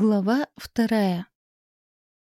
Глава вторая.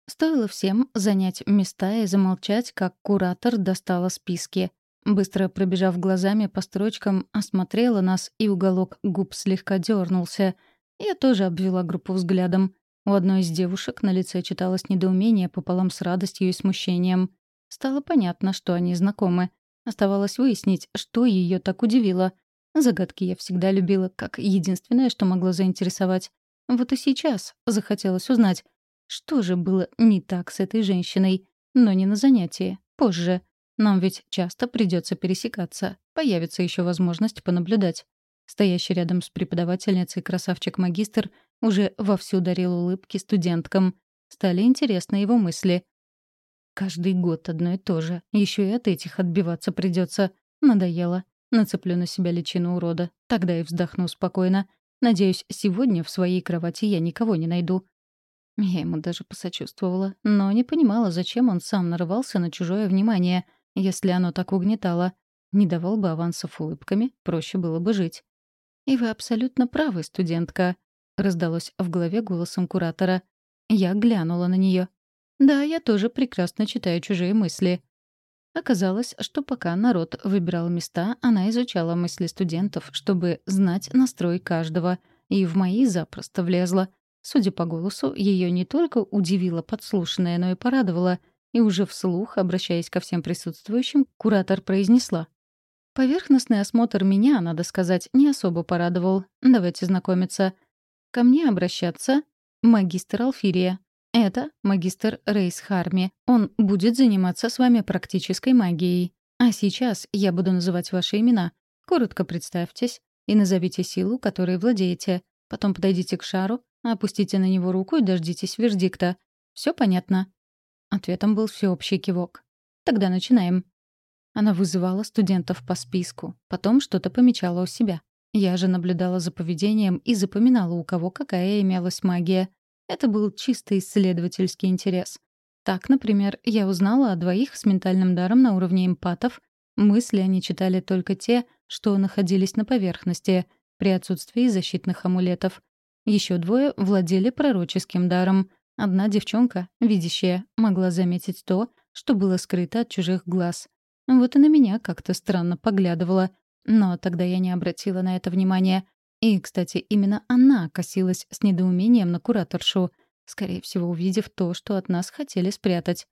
Стоило всем занять места и замолчать, как куратор достала списки. Быстро пробежав глазами по строчкам, осмотрела нас, и уголок губ слегка дернулся. Я тоже обвела группу взглядом. У одной из девушек на лице читалось недоумение пополам с радостью и смущением. Стало понятно, что они знакомы. Оставалось выяснить, что ее так удивило. Загадки я всегда любила, как единственное, что могло заинтересовать. Вот и сейчас захотелось узнать, что же было не так с этой женщиной. Но не на занятии, позже. Нам ведь часто придется пересекаться. Появится еще возможность понаблюдать. Стоящий рядом с преподавательницей красавчик-магистр уже вовсю дарил улыбки студенткам. Стали интересны его мысли. Каждый год одно и то же. Еще и от этих отбиваться придется. Надоело. Нацеплю на себя личину урода. Тогда и вздохну спокойно. Надеюсь, сегодня в своей кровати я никого не найду. Я ему даже посочувствовала, но не понимала, зачем он сам нарывался на чужое внимание, если оно так угнетало. Не давал бы авансов улыбками, проще было бы жить. «И вы абсолютно правы, студентка», — раздалось в голове голосом куратора. Я глянула на нее. «Да, я тоже прекрасно читаю чужие мысли». Оказалось, что пока народ выбирал места, она изучала мысли студентов, чтобы знать настрой каждого, и в мои запросто влезла. Судя по голосу, ее не только удивило подслушанное, но и порадовало, и уже вслух, обращаясь ко всем присутствующим, куратор произнесла. «Поверхностный осмотр меня, надо сказать, не особо порадовал. Давайте знакомиться. Ко мне обращаться магистр Алфирия. Это магистр Рейс Харми. Он будет заниматься с вами практической магией. А сейчас я буду называть ваши имена. Коротко представьтесь и назовите силу, которой владеете. Потом подойдите к шару, опустите на него руку и дождитесь вердикта. Все понятно?» Ответом был всеобщий кивок. «Тогда начинаем». Она вызывала студентов по списку, потом что-то помечала у себя. Я же наблюдала за поведением и запоминала, у кого какая имелась магия — это был чисто исследовательский интерес. Так, например, я узнала о двоих с ментальным даром на уровне эмпатов. Мысли они читали только те, что находились на поверхности, при отсутствии защитных амулетов. Еще двое владели пророческим даром. Одна девчонка, видящая, могла заметить то, что было скрыто от чужих глаз. Вот и на меня как-то странно поглядывала. Но тогда я не обратила на это внимания. И, кстати, именно она косилась с недоумением на кураторшу, скорее всего, увидев то, что от нас хотели спрятать.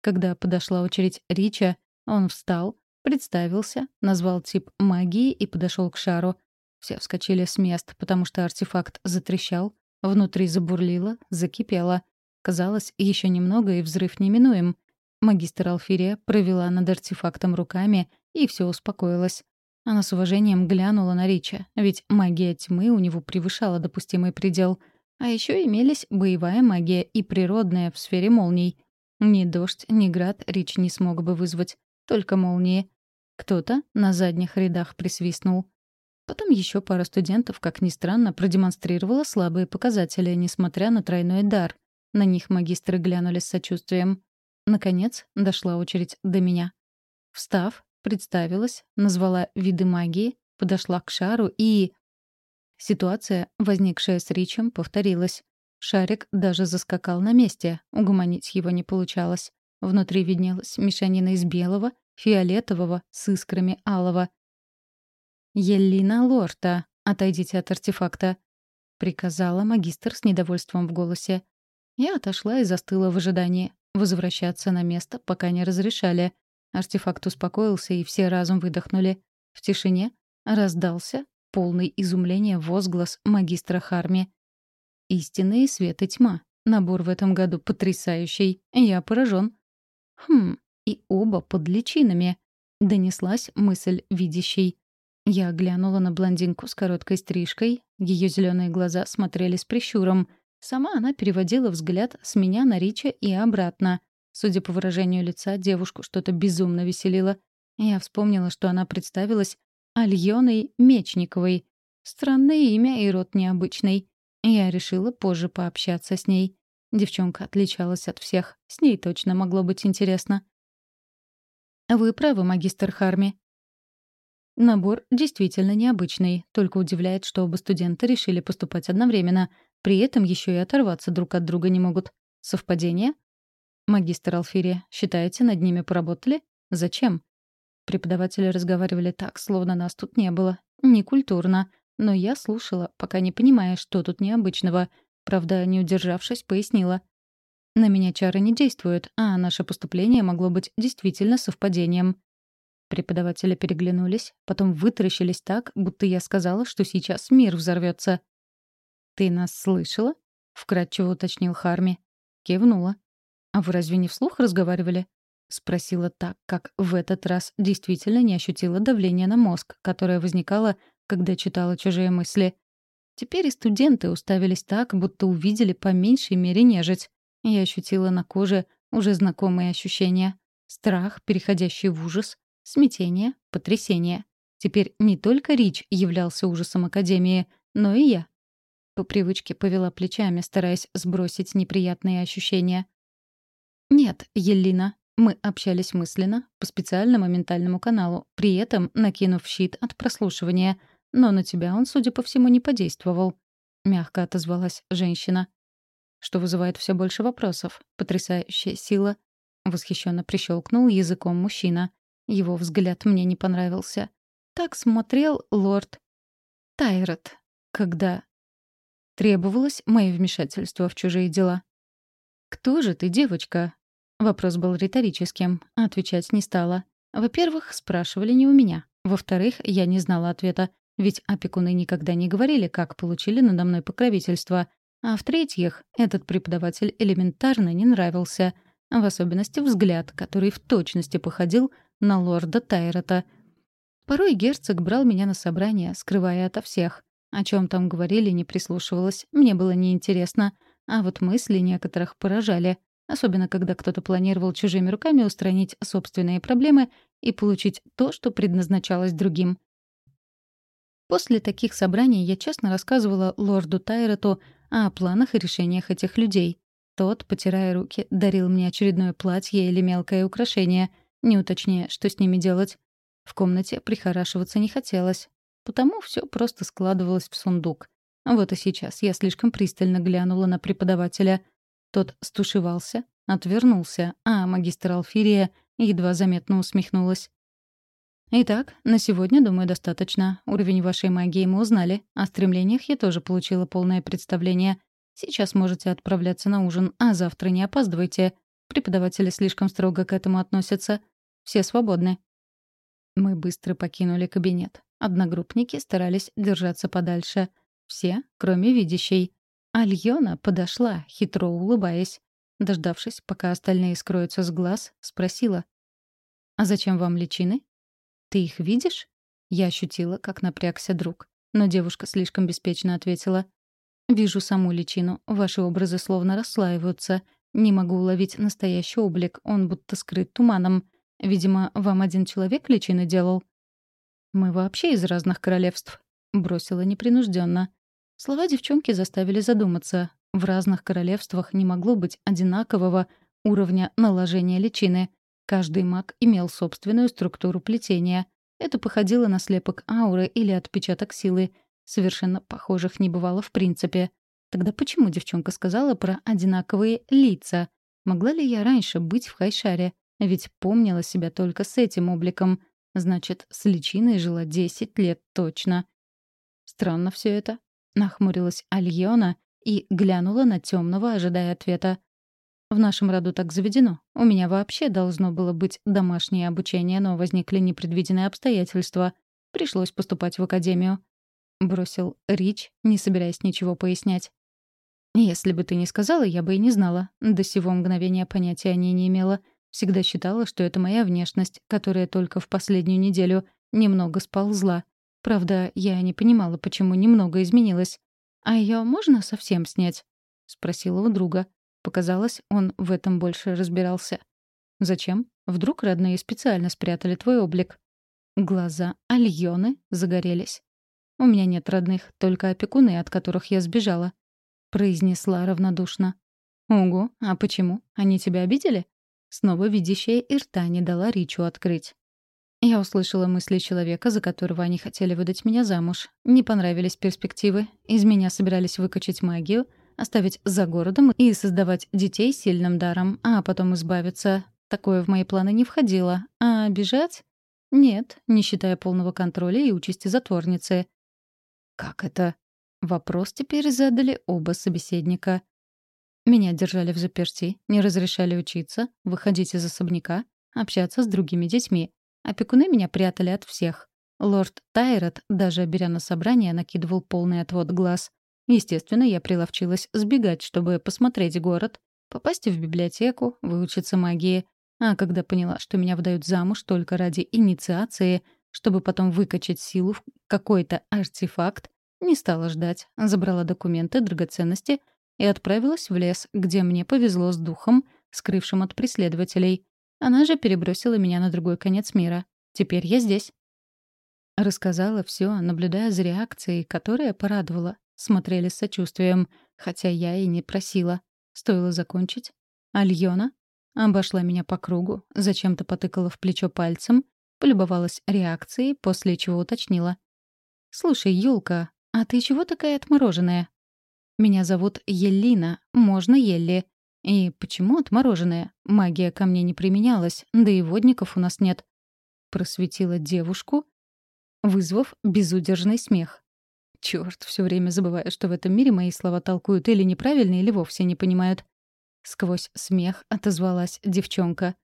Когда подошла очередь Рича, он встал, представился, назвал тип магии и подошел к шару. Все вскочили с мест, потому что артефакт затрещал, внутри забурлило, закипело. Казалось, еще немного, и взрыв неминуем. Магистр Алфирия провела над артефактом руками, и все успокоилось. Она с уважением глянула на Рича, ведь магия тьмы у него превышала допустимый предел. А еще имелись боевая магия и природная в сфере молний. Ни дождь, ни град Рич не смог бы вызвать, только молнии. Кто-то на задних рядах присвистнул. Потом еще пара студентов, как ни странно, продемонстрировала слабые показатели, несмотря на тройной дар. На них магистры глянули с сочувствием. Наконец, дошла очередь до меня. Встав, представилась, назвала виды магии, подошла к шару и... Ситуация, возникшая с Ричем, повторилась. Шарик даже заскакал на месте, угомонить его не получалось. Внутри виднелась мешанина из белого, фиолетового с искрами алого. «Еллина Лорта, отойдите от артефакта», — приказала магистр с недовольством в голосе. Я отошла и застыла в ожидании. Возвращаться на место пока не разрешали. Артефакт успокоился, и все разом выдохнули. В тишине раздался полный изумления возглас магистра Харми. «Истинные свет и тьма. Набор в этом году потрясающий. Я поражен. «Хм, и оба под личинами», — донеслась мысль видящей. Я глянула на блондинку с короткой стрижкой. Ее зеленые глаза смотрели с прищуром. Сама она переводила взгляд с меня на Рича и обратно. Судя по выражению лица, девушку что-то безумно веселило. Я вспомнила, что она представилась Альоной Мечниковой. Странное имя и род необычный. Я решила позже пообщаться с ней. Девчонка отличалась от всех. С ней точно могло быть интересно. «Вы правы, магистр Харми». Набор действительно необычный, только удивляет, что оба студента решили поступать одновременно. При этом еще и оторваться друг от друга не могут. Совпадение? Магистр Алфирия, считаете, над ними поработали? Зачем? Преподаватели разговаривали так, словно нас тут не было. Некультурно. Но я слушала, пока не понимая, что тут необычного. Правда, не удержавшись, пояснила. На меня чары не действуют, а наше поступление могло быть действительно совпадением. Преподаватели переглянулись, потом вытаращились так, будто я сказала, что сейчас мир взорвется. «Ты нас слышала?» — вкратчиво уточнил Харми. Кивнула. «А вы разве не вслух разговаривали?» — спросила так, как в этот раз действительно не ощутила давления на мозг, которое возникало, когда читала чужие мысли. Теперь и студенты уставились так, будто увидели по меньшей мере нежить. Я ощутила на коже уже знакомые ощущения. Страх, переходящий в ужас, смятение, потрясение. Теперь не только Рич являлся ужасом Академии, но и я. По привычке повела плечами, стараясь сбросить неприятные ощущения. «Нет, Елина, мы общались мысленно, по специальному ментальному каналу, при этом накинув щит от прослушивания. Но на тебя он, судя по всему, не подействовал. Мягко отозвалась женщина. Что вызывает все больше вопросов. Потрясающая сила. Восхищенно прищелкнул языком мужчина. Его взгляд мне не понравился. Так смотрел лорд Тайрот, когда требовалось мое вмешательство в чужие дела. «Кто же ты, девочка?» Вопрос был риторическим, а отвечать не стала. Во-первых, спрашивали не у меня. Во-вторых, я не знала ответа, ведь опекуны никогда не говорили, как получили надо мной покровительство. А в-третьих, этот преподаватель элементарно не нравился. В особенности взгляд, который в точности походил на лорда Тайрота. Порой герцог брал меня на собрания, скрывая ото всех. О чем там говорили, не прислушивалась, мне было неинтересно. А вот мысли некоторых поражали особенно когда кто-то планировал чужими руками устранить собственные проблемы и получить то, что предназначалось другим. После таких собраний я честно рассказывала лорду Тайрету о планах и решениях этих людей. Тот, потирая руки, дарил мне очередное платье или мелкое украшение, не уточняя, что с ними делать. В комнате прихорашиваться не хотелось, потому все просто складывалось в сундук. Вот и сейчас я слишком пристально глянула на преподавателя — тот стушевался, отвернулся, а магистр Алфирия едва заметно усмехнулась. «Итак, на сегодня, думаю, достаточно. Уровень вашей магии мы узнали. О стремлениях я тоже получила полное представление. Сейчас можете отправляться на ужин, а завтра не опаздывайте. Преподаватели слишком строго к этому относятся. Все свободны». Мы быстро покинули кабинет. Одногруппники старались держаться подальше. Все, кроме видящей. Альона подошла, хитро улыбаясь. Дождавшись, пока остальные скроются с глаз, спросила. «А зачем вам личины?» «Ты их видишь?» Я ощутила, как напрягся друг. Но девушка слишком беспечно ответила. «Вижу саму личину. Ваши образы словно расслаиваются. Не могу уловить настоящий облик. Он будто скрыт туманом. Видимо, вам один человек личины делал?» «Мы вообще из разных королевств», — бросила непринужденно. Слова девчонки заставили задуматься. В разных королевствах не могло быть одинакового уровня наложения личины. Каждый маг имел собственную структуру плетения. Это походило на слепок ауры или отпечаток силы. Совершенно похожих не бывало в принципе. Тогда почему девчонка сказала про одинаковые лица? Могла ли я раньше быть в Хайшаре? Ведь помнила себя только с этим обликом. Значит, с личиной жила 10 лет точно. Странно все это. Нахмурилась Альона и глянула на темного, ожидая ответа. В нашем роду так заведено. У меня вообще должно было быть домашнее обучение, но возникли непредвиденные обстоятельства. Пришлось поступать в академию. Бросил Рич, не собираясь ничего пояснять. «Если бы ты не сказала, я бы и не знала. До сего мгновения понятия о ней не имела. Всегда считала, что это моя внешность, которая только в последнюю неделю немного сползла. Правда, я не понимала, почему немного изменилась. «А ее можно совсем снять?» — спросила у друга. Показалось, он в этом больше разбирался. «Зачем? Вдруг родные специально спрятали твой облик?» Глаза Альоны загорелись. «У меня нет родных, только опекуны, от которых я сбежала», — произнесла равнодушно. «Ого, а почему? Они тебя обидели?» Снова видящая и не дала Ричу открыть. Я услышала мысли человека, за которого они хотели выдать меня замуж. Не понравились перспективы. Из меня собирались выкачать магию, оставить за городом и создавать детей сильным даром, а потом избавиться. Такое в мои планы не входило. А бежать? Нет, не считая полного контроля и участи затворницы. «Как это?» Вопрос теперь задали оба собеседника. Меня держали в заперти, не разрешали учиться, выходить из особняка, общаться с другими детьми. Опекуны меня прятали от всех. Лорд Тайрот, даже беря на собрание, накидывал полный отвод глаз. Естественно, я приловчилась сбегать, чтобы посмотреть город, попасть в библиотеку, выучиться магии. А когда поняла, что меня выдают замуж только ради инициации, чтобы потом выкачать силу в какой-то артефакт, не стала ждать, забрала документы, драгоценности и отправилась в лес, где мне повезло с духом, скрывшим от преследователей. Она же перебросила меня на другой конец мира. Теперь я здесь. Рассказала все, наблюдая за реакцией, которая порадовала. Смотрели с сочувствием, хотя я и не просила. Стоило закончить. Альона обошла меня по кругу, зачем-то потыкала в плечо пальцем, полюбовалась реакцией, после чего уточнила. «Слушай, Юлка, а ты чего такая отмороженная?» «Меня зовут Еллина, можно Елли. И почему отмороженная? Магия ко мне не применялась, да и водников у нас нет». Просветила девушку, вызвав безудержный смех. Чёрт, всё время забываю, что в этом мире мои слова толкуют или неправильно, или вовсе не понимают. Сквозь смех отозвалась девчонка.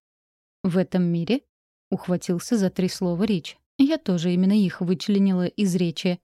«В этом мире?» — ухватился за три слова речь. Я тоже именно их вычленила из речи.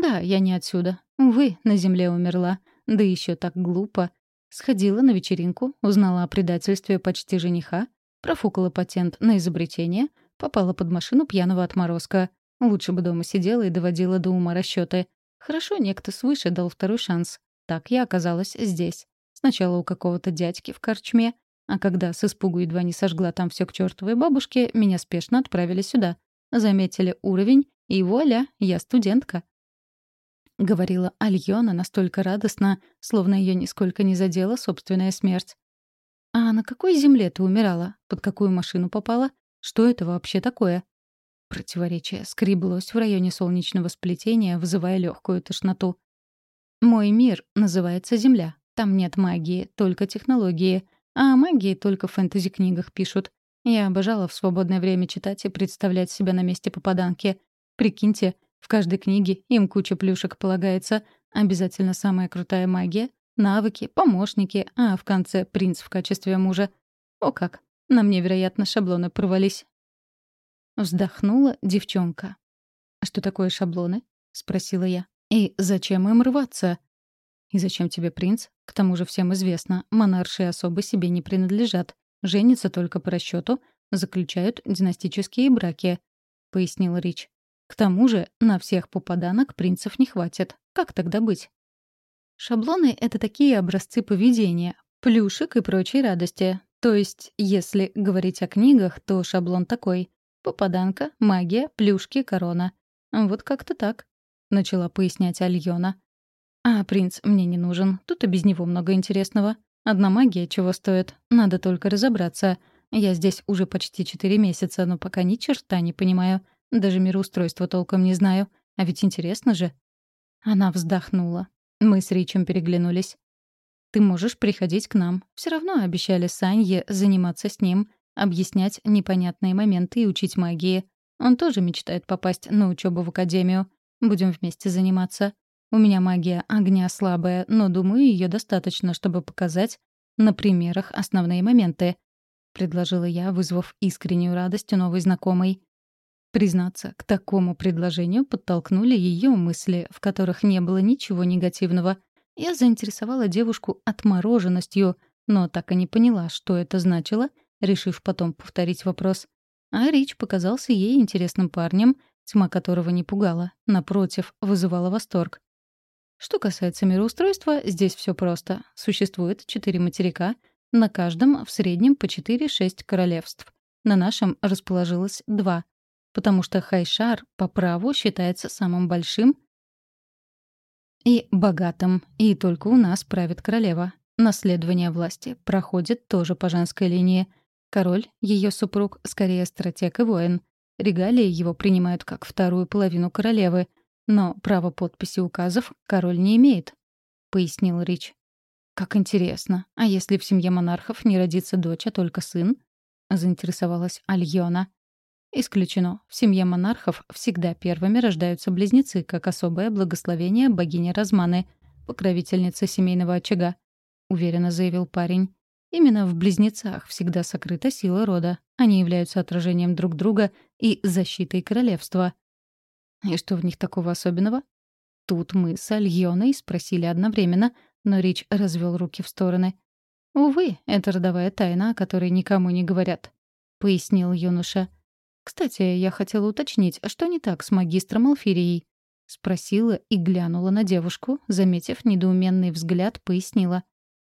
«Да, я не отсюда. Увы, на земле умерла. Да еще так глупо. Сходила на вечеринку, узнала о предательстве почти жениха, профукала патент на изобретение, попала под машину пьяного отморозка. Лучше бы дома сидела и доводила до ума расчеты. Хорошо, некто свыше дал второй шанс. Так я оказалась здесь. Сначала у какого-то дядьки в корчме, а когда с испугу едва не сожгла там все к чертовой бабушке, меня спешно отправили сюда. Заметили уровень, и вуаля, я студентка. — говорила Альона настолько радостно, словно ее нисколько не задела собственная смерть. «А на какой земле ты умирала? Под какую машину попала? Что это вообще такое?» Противоречие скреблось в районе солнечного сплетения, вызывая легкую тошноту. «Мой мир называется Земля. Там нет магии, только технологии. А о магии только в фэнтези-книгах пишут. Я обожала в свободное время читать и представлять себя на месте попаданки. Прикиньте, в каждой книге им куча плюшек полагается. Обязательно самая крутая магия, навыки, помощники, а в конце принц в качестве мужа. О как! На мне, вероятно, шаблоны порвались. Вздохнула девчонка. «Что такое шаблоны?» — спросила я. «И зачем им рваться?» «И зачем тебе принц? К тому же всем известно, монаршие особы себе не принадлежат. Женятся только по расчету, заключают династические браки», — пояснила Рич. К тому же на всех попаданок принцев не хватит. Как тогда быть? Шаблоны — это такие образцы поведения, плюшек и прочей радости. То есть, если говорить о книгах, то шаблон такой. Попаданка, магия, плюшки, корона. Вот как-то так, — начала пояснять Альона. А принц мне не нужен, тут и без него много интересного. Одна магия чего стоит, надо только разобраться. Я здесь уже почти четыре месяца, но пока ни черта не понимаю. Даже мироустройства толком не знаю. А ведь интересно же. Она вздохнула. Мы с Ричем переглянулись. «Ты можешь приходить к нам. Все равно обещали Санье заниматься с ним, объяснять непонятные моменты и учить магии. Он тоже мечтает попасть на учебу в академию. Будем вместе заниматься. У меня магия огня слабая, но, думаю, ее достаточно, чтобы показать на примерах основные моменты», — предложила я, вызвав искреннюю радость у новой знакомой. Признаться, к такому предложению подтолкнули ее мысли, в которых не было ничего негативного. Я заинтересовала девушку отмороженностью, но так и не поняла, что это значило, решив потом повторить вопрос. А Рич показался ей интересным парнем, тьма которого не пугала, напротив, вызывала восторг. Что касается мироустройства, здесь все просто. Существует четыре материка, на каждом в среднем по 4-6 королевств. На нашем расположилось два — потому что Хайшар по праву считается самым большим и богатым, и только у нас правит королева. Наследование власти проходит тоже по женской линии. Король, ее супруг, скорее стратег и воин. регалии его принимают как вторую половину королевы, но право подписи указов король не имеет», — пояснил Рич. «Как интересно. А если в семье монархов не родится дочь, а только сын?» — заинтересовалась Альона. «Исключено. В семье монархов всегда первыми рождаются близнецы, как особое благословение богини Разманы, покровительницы семейного очага», — уверенно заявил парень. «Именно в близнецах всегда сокрыта сила рода. Они являются отражением друг друга и защитой королевства». «И что в них такого особенного?» Тут мы с Альоной спросили одновременно, но Рич развел руки в стороны. «Увы, это родовая тайна, о которой никому не говорят», — пояснил юноша. «Кстати, я хотела уточнить, а что не так с магистром Алфирией?» Спросила и глянула на девушку, заметив недоуменный взгляд, пояснила.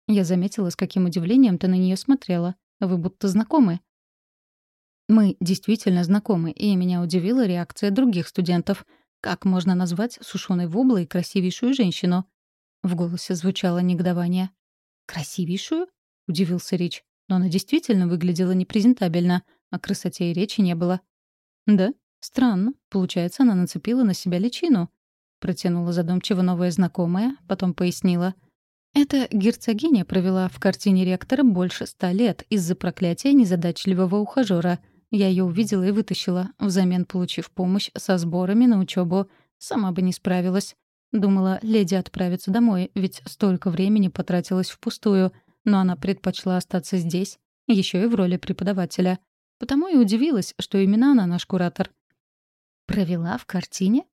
«Я заметила, с каким удивлением ты на нее смотрела. Вы будто знакомы». Мы действительно знакомы, и меня удивила реакция других студентов. Как можно назвать сушеной воблой красивейшую женщину? В голосе звучало негодование. «Красивейшую?» — удивился Рич. Но она действительно выглядела непрезентабельно, о красоте и речи не было. «Да? Странно. Получается, она нацепила на себя личину». Протянула задумчиво новая знакомая, потом пояснила. «Эта герцогиня провела в картине ректора больше ста лет из-за проклятия незадачливого ухажёра. Я ее увидела и вытащила, взамен получив помощь со сборами на учебу. Сама бы не справилась. Думала, леди отправится домой, ведь столько времени потратилась впустую, но она предпочла остаться здесь, еще и в роли преподавателя. Потому и удивилась, что именно она наш куратор. Провела в картине?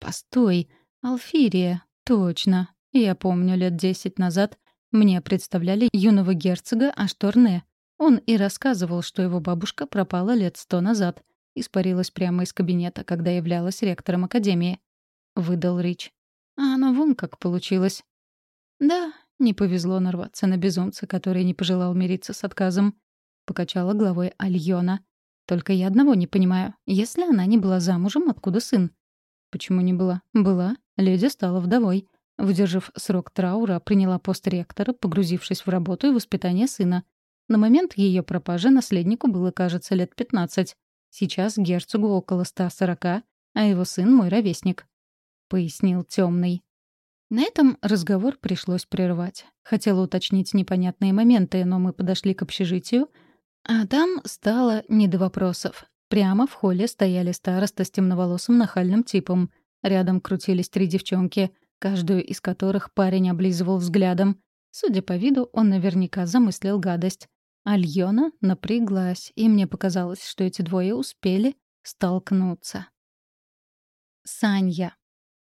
Постой, Алфирия, точно. Я помню, лет десять назад мне представляли юного герцога Ашторне. Он и рассказывал, что его бабушка пропала лет сто назад. Испарилась прямо из кабинета, когда являлась ректором академии. Выдал Рич. А оно вон как получилось. Да, не повезло нарваться на безумца, который не пожелал мириться с отказом. Покачала головой Альона. Только я одного не понимаю. Если она не была замужем, откуда сын? Почему не была? Была. Леди стала вдовой. Выдержав срок траура, приняла пост ректора, погрузившись в работу и воспитание сына. На момент ее пропажи наследнику было, кажется, лет 15. Сейчас герцогу около 140, а его сын — мой ровесник. — пояснил темный. На этом разговор пришлось прервать. Хотела уточнить непонятные моменты, но мы подошли к общежитию, а там стало не до вопросов. Прямо в холле стояли староста с темноволосым нахальным типом. Рядом крутились три девчонки, каждую из которых парень облизывал взглядом. Судя по виду, он наверняка замыслил гадость. Альона напряглась, и мне показалось, что эти двое успели столкнуться. Санья.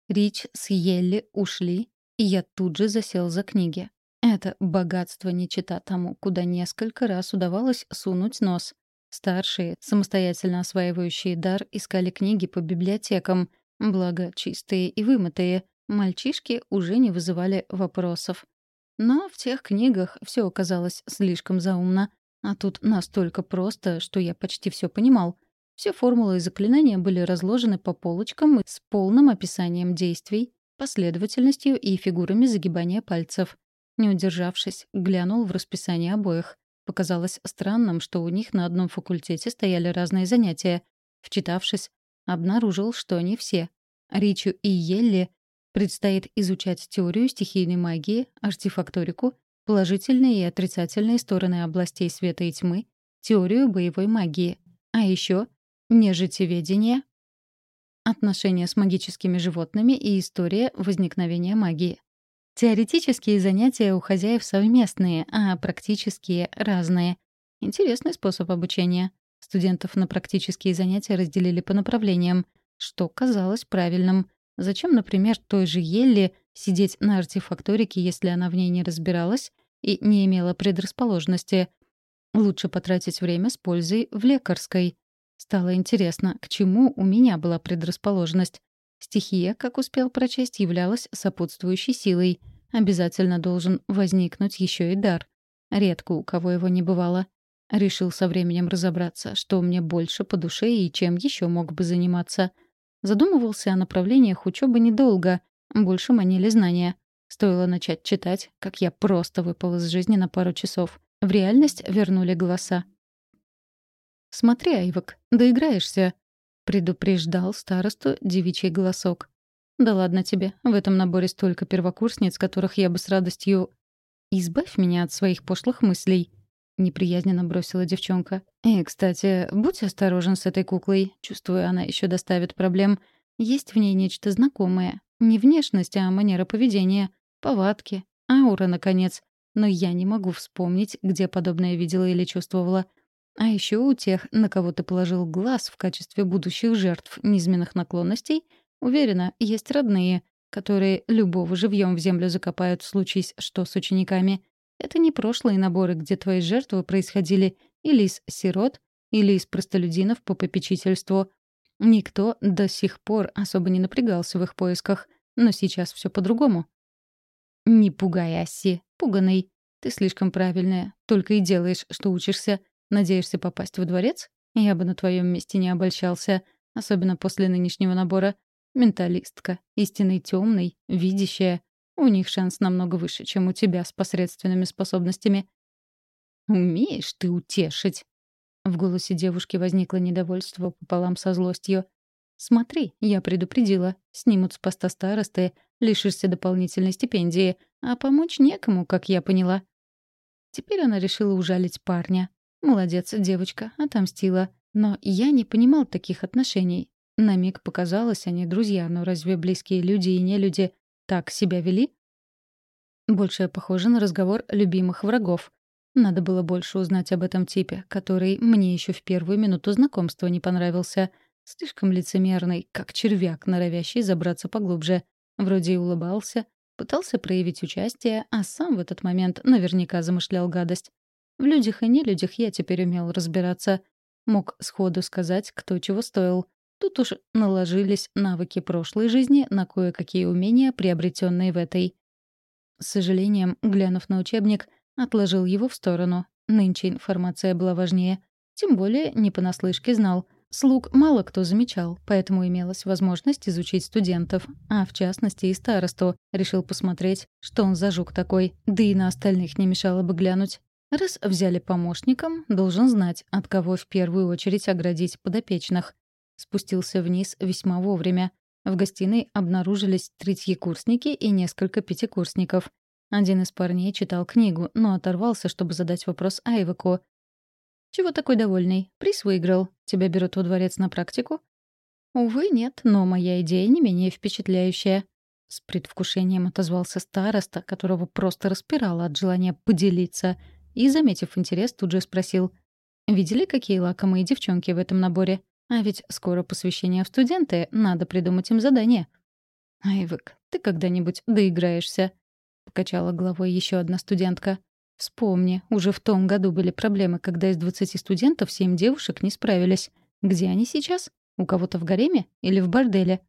Рич с Йелли ушли, и я тут же засел за книги. Это богатство не чита тому, куда несколько раз удавалось сунуть нос. Старшие, самостоятельно осваивающие дар, искали книги по библиотекам, благо чистые и вымытые. Мальчишки уже не вызывали вопросов. Но в тех книгах все оказалось слишком заумно. А тут настолько просто, что я почти все понимал. Все формулы и заклинания были разложены по полочкам с полным описанием действий, последовательностью и фигурами загибания пальцев. Не удержавшись, глянул в расписание обоих. Показалось странным, что у них на одном факультете стояли разные занятия. Вчитавшись, обнаружил, что не все. Ричу и Елли предстоит изучать теорию стихийной магии, артефакторику, положительные и отрицательные стороны областей света и тьмы, теорию боевой магии. А еще Нежитеведение, отношения с магическими животными и история возникновения магии. Теоретические занятия у хозяев совместные, а практические — разные. Интересный способ обучения. Студентов на практические занятия разделили по направлениям, что казалось правильным. Зачем, например, той же Елли сидеть на артефакторике, если она в ней не разбиралась и не имела предрасположенности? Лучше потратить время с пользой в лекарской. Стало интересно, к чему у меня была предрасположенность. Стихия, как успел прочесть, являлась сопутствующей силой. Обязательно должен возникнуть еще и дар. Редко у кого его не бывало. Решил со временем разобраться, что мне больше по душе и чем еще мог бы заниматься. Задумывался о направлениях учебы недолго, больше манили знания. Стоило начать читать, как я просто выпал из жизни на пару часов. В реальность вернули голоса. «Смотри, Айвок, доиграешься». Предупреждал старосту девичий голосок. «Да ладно тебе, в этом наборе столько первокурсниц, которых я бы с радостью...» «Избавь меня от своих пошлых мыслей», — неприязненно бросила девчонка. «И, кстати, будь осторожен с этой куклой. Чувствую, она еще доставит проблем. Есть в ней нечто знакомое. Не внешность, а манера поведения, повадки, аура, наконец. Но я не могу вспомнить, где подобное видела или чувствовала. А еще у тех, на кого ты положил глаз в качестве будущих жертв низменных наклонностей, уверена, есть родные, которые любого живьем в землю закопают, случись что с учениками. Это не прошлые наборы, где твои жертвы происходили или из сирот, или из простолюдинов по попечительству. Никто до сих пор особо не напрягался в их поисках, но сейчас все по-другому. «Не пугай, Асси, пуганый. Ты слишком правильная, только и делаешь, что учишься. Надеешься попасть во дворец? Я бы на твоем месте не обольщался, особенно после нынешнего набора. Менталистка, истинный темный, видящая. У них шанс намного выше, чем у тебя с посредственными способностями. «Умеешь ты утешить!» В голосе девушки возникло недовольство пополам со злостью. «Смотри, я предупредила. Снимут с поста старосты, лишишься дополнительной стипендии, а помочь некому, как я поняла». Теперь она решила ужалить парня. Молодец, девочка, отомстила. Но я не понимал таких отношений. На миг показалось, они друзья, но разве близкие люди и не люди так себя вели? Больше похоже на разговор любимых врагов. Надо было больше узнать об этом типе, который мне еще в первую минуту знакомства не понравился. Слишком лицемерный, как червяк, норовящий забраться поглубже. Вроде и улыбался, пытался проявить участие, а сам в этот момент наверняка замышлял гадость. В людях и нелюдях я теперь умел разбираться. Мог сходу сказать, кто чего стоил. Тут уж наложились навыки прошлой жизни на кое-какие умения, приобретенные в этой. С сожалением, глянув на учебник, отложил его в сторону. Нынче информация была важнее. Тем более не понаслышке знал. Слуг мало кто замечал, поэтому имелась возможность изучить студентов, а в частности и старосту. Решил посмотреть, что он за жук такой, да и на остальных не мешало бы глянуть. Раз взяли помощником, должен знать, от кого в первую очередь оградить подопечных. Спустился вниз весьма вовремя. В гостиной обнаружились третьекурсники и несколько пятикурсников. Один из парней читал книгу, но оторвался, чтобы задать вопрос Айвеку. «Чего такой довольный? Приз выиграл. Тебя берут во дворец на практику?» «Увы, нет, но моя идея не менее впечатляющая». С предвкушением отозвался староста, которого просто распирало от желания поделиться — и, заметив интерес, тут же спросил. «Видели, какие лакомые девчонки в этом наборе? А ведь скоро посвящение в студенты, надо придумать им задание». «Айвик, ты когда-нибудь доиграешься?» — покачала головой еще одна студентка. «Вспомни, уже в том году были проблемы, когда из 20 студентов семь девушек не справились. Где они сейчас? У кого-то в гареме или в борделе?»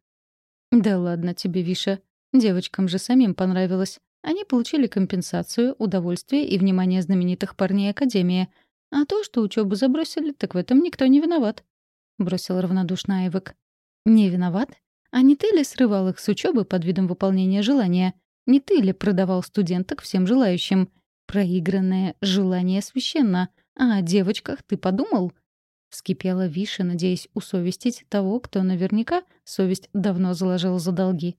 «Да ладно тебе, Виша. Девочкам же самим понравилось. Они получили компенсацию, удовольствие и внимание знаменитых парней Академии. А то, что учебу забросили, так в этом никто не виноват. Бросил равнодушно Айвек. Не виноват? А не ты ли срывал их с учебы под видом выполнения желания? Не ты ли продавал студенток всем желающим? Проигранное желание священно. А о девочках ты подумал? Вскипела Виша, надеясь усовестить того, кто наверняка совесть давно заложил за долги.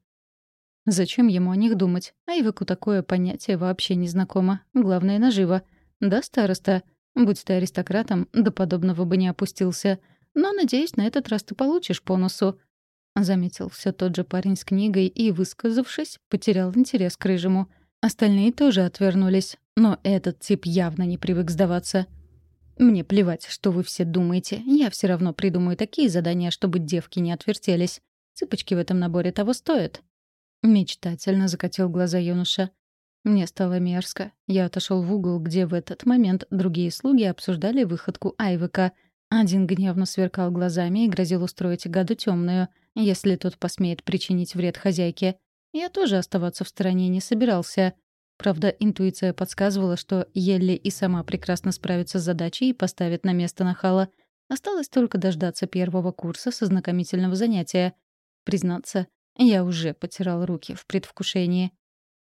Зачем ему о них думать? Айвеку такое понятие вообще не знакомо. Главное — наживо. Да, староста? Будь ты аристократом, до подобного бы не опустился. Но, надеюсь, на этот раз ты получишь по носу. Заметил все тот же парень с книгой и, высказавшись, потерял интерес к рыжему. Остальные тоже отвернулись. Но этот тип явно не привык сдаваться. «Мне плевать, что вы все думаете. Я все равно придумаю такие задания, чтобы девки не отвертелись. Цыпочки в этом наборе того стоят. Мечтательно закатил глаза юноша. Мне стало мерзко. Я отошел в угол, где в этот момент другие слуги обсуждали выходку Айвека. Один гневно сверкал глазами и грозил устроить гаду темную, если тот посмеет причинить вред хозяйке. Я тоже оставаться в стороне не собирался. Правда, интуиция подсказывала, что Елли и сама прекрасно справится с задачей и поставит на место нахала. Осталось только дождаться первого курса со знакомительного занятия. Признаться, я уже потирал руки в предвкушении.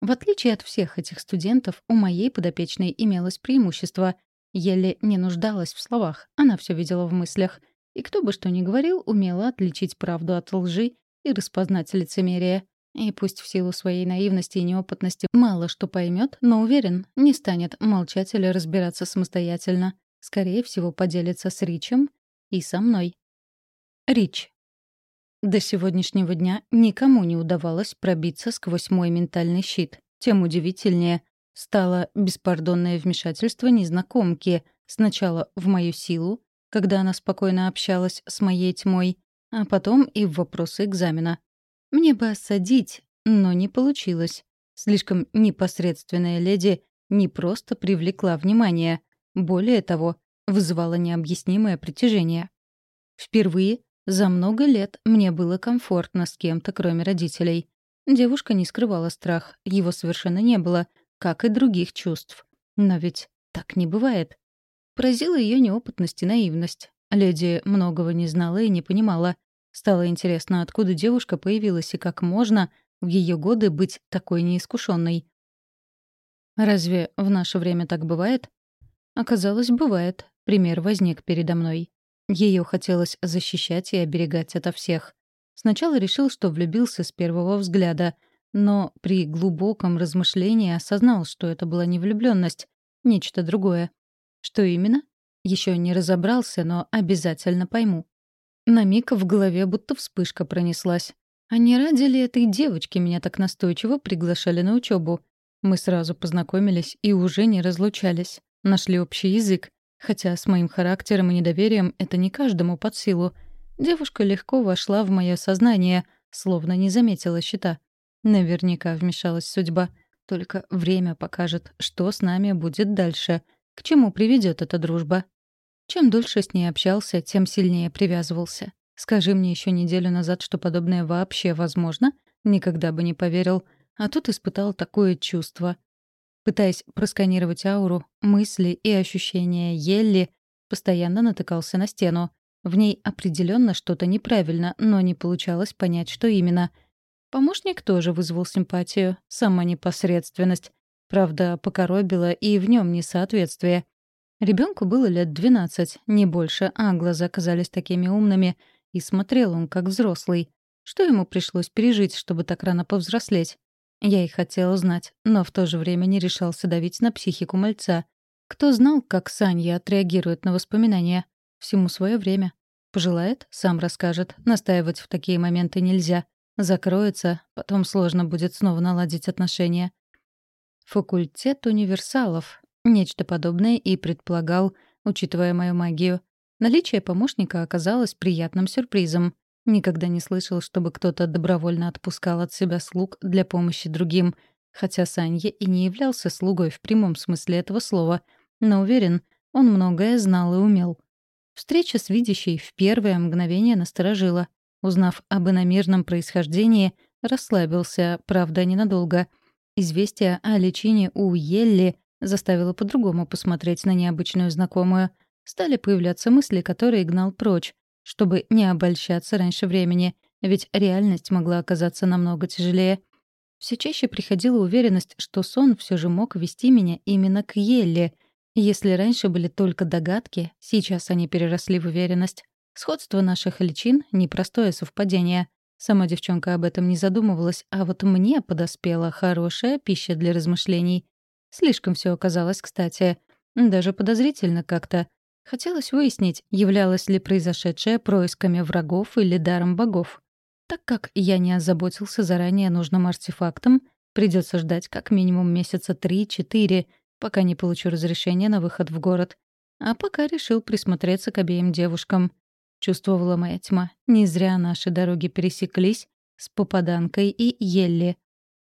В отличие от всех этих студентов, у моей подопечной имелось преимущество. Еле не нуждалась в словах, она все видела в мыслях. И кто бы что ни говорил, умела отличить правду от лжи и распознать лицемерие. И пусть в силу своей наивности и неопытности мало что поймет, но уверен, не станет молчать или разбираться самостоятельно. Скорее всего, поделится с Ричем и со мной. Рич. До сегодняшнего дня никому не удавалось пробиться сквозь мой ментальный щит. Тем удивительнее стало беспардонное вмешательство незнакомки сначала в мою силу, когда она спокойно общалась с моей тьмой, а потом и в вопросы экзамена. Мне бы осадить, но не получилось. Слишком непосредственная леди не просто привлекла внимание, более того, вызывала необъяснимое притяжение. Впервые за много лет мне было комфортно с кем-то, кроме родителей. Девушка не скрывала страх, его совершенно не было, как и других чувств. Но ведь так не бывает. Поразила ее неопытность и наивность. Леди многого не знала и не понимала. Стало интересно, откуда девушка появилась и как можно в ее годы быть такой неискушенной. Разве в наше время так бывает? Оказалось, бывает. Пример возник передо мной. Ее хотелось защищать и оберегать ото всех. Сначала решил, что влюбился с первого взгляда, но при глубоком размышлении осознал, что это была не влюбленность, нечто другое. Что именно? Еще не разобрался, но обязательно пойму. На миг в голове будто вспышка пронеслась. А не ради ли этой девочки меня так настойчиво приглашали на учебу? Мы сразу познакомились и уже не разлучались. Нашли общий язык. Хотя с моим характером и недоверием это не каждому под силу. Девушка легко вошла в мое сознание, словно не заметила щита. Наверняка вмешалась судьба. Только время покажет, что с нами будет дальше — к чему приведет эта дружба? Чем дольше с ней общался, тем сильнее привязывался. Скажи мне еще неделю назад, что подобное вообще возможно, никогда бы не поверил. А тут испытал такое чувство. Пытаясь просканировать ауру, мысли и ощущения Елли, постоянно натыкался на стену. В ней определенно что-то неправильно, но не получалось понять, что именно. Помощник тоже вызвал симпатию, сама непосредственность. Правда, покоробило и в нем несоответствие. Ребенку было лет двенадцать, не больше, а глаза казались такими умными, и смотрел он как взрослый. Что ему пришлось пережить, чтобы так рано повзрослеть? Я и хотела знать, но в то же время не решался давить на психику мальца. Кто знал, как Санья отреагирует на воспоминания? Всему свое время. Пожелает — сам расскажет. Настаивать в такие моменты нельзя. Закроется, потом сложно будет снова наладить отношения. Факультет универсалов. Нечто подобное и предполагал, учитывая мою магию. Наличие помощника оказалось приятным сюрпризом. Никогда не слышал, чтобы кто-то добровольно отпускал от себя слуг для помощи другим, хотя Санья и не являлся слугой в прямом смысле этого слова, но уверен, он многое знал и умел. Встреча с видящей в первое мгновение насторожила. Узнав об иномирном происхождении, расслабился, правда, ненадолго — Известие о лечении у Елли заставило по-другому посмотреть на необычную знакомую. Стали появляться мысли, которые гнал прочь, чтобы не обольщаться раньше времени, ведь реальность могла оказаться намного тяжелее. Все чаще приходила уверенность, что сон все же мог вести меня именно к Елле. Если раньше были только догадки, сейчас они переросли в уверенность. Сходство наших личин — непростое совпадение. Сама девчонка об этом не задумывалась, а вот мне подоспела хорошая пища для размышлений. Слишком все оказалось кстати. Даже подозрительно как-то. Хотелось выяснить, являлось ли произошедшее происками врагов или даром богов. Так как я не озаботился заранее нужным артефактом, придется ждать как минимум месяца три-четыре, пока не получу разрешение на выход в город. А пока решил присмотреться к обеим девушкам чувствовала моя тьма. Не зря наши дороги пересеклись с попаданкой и Елли.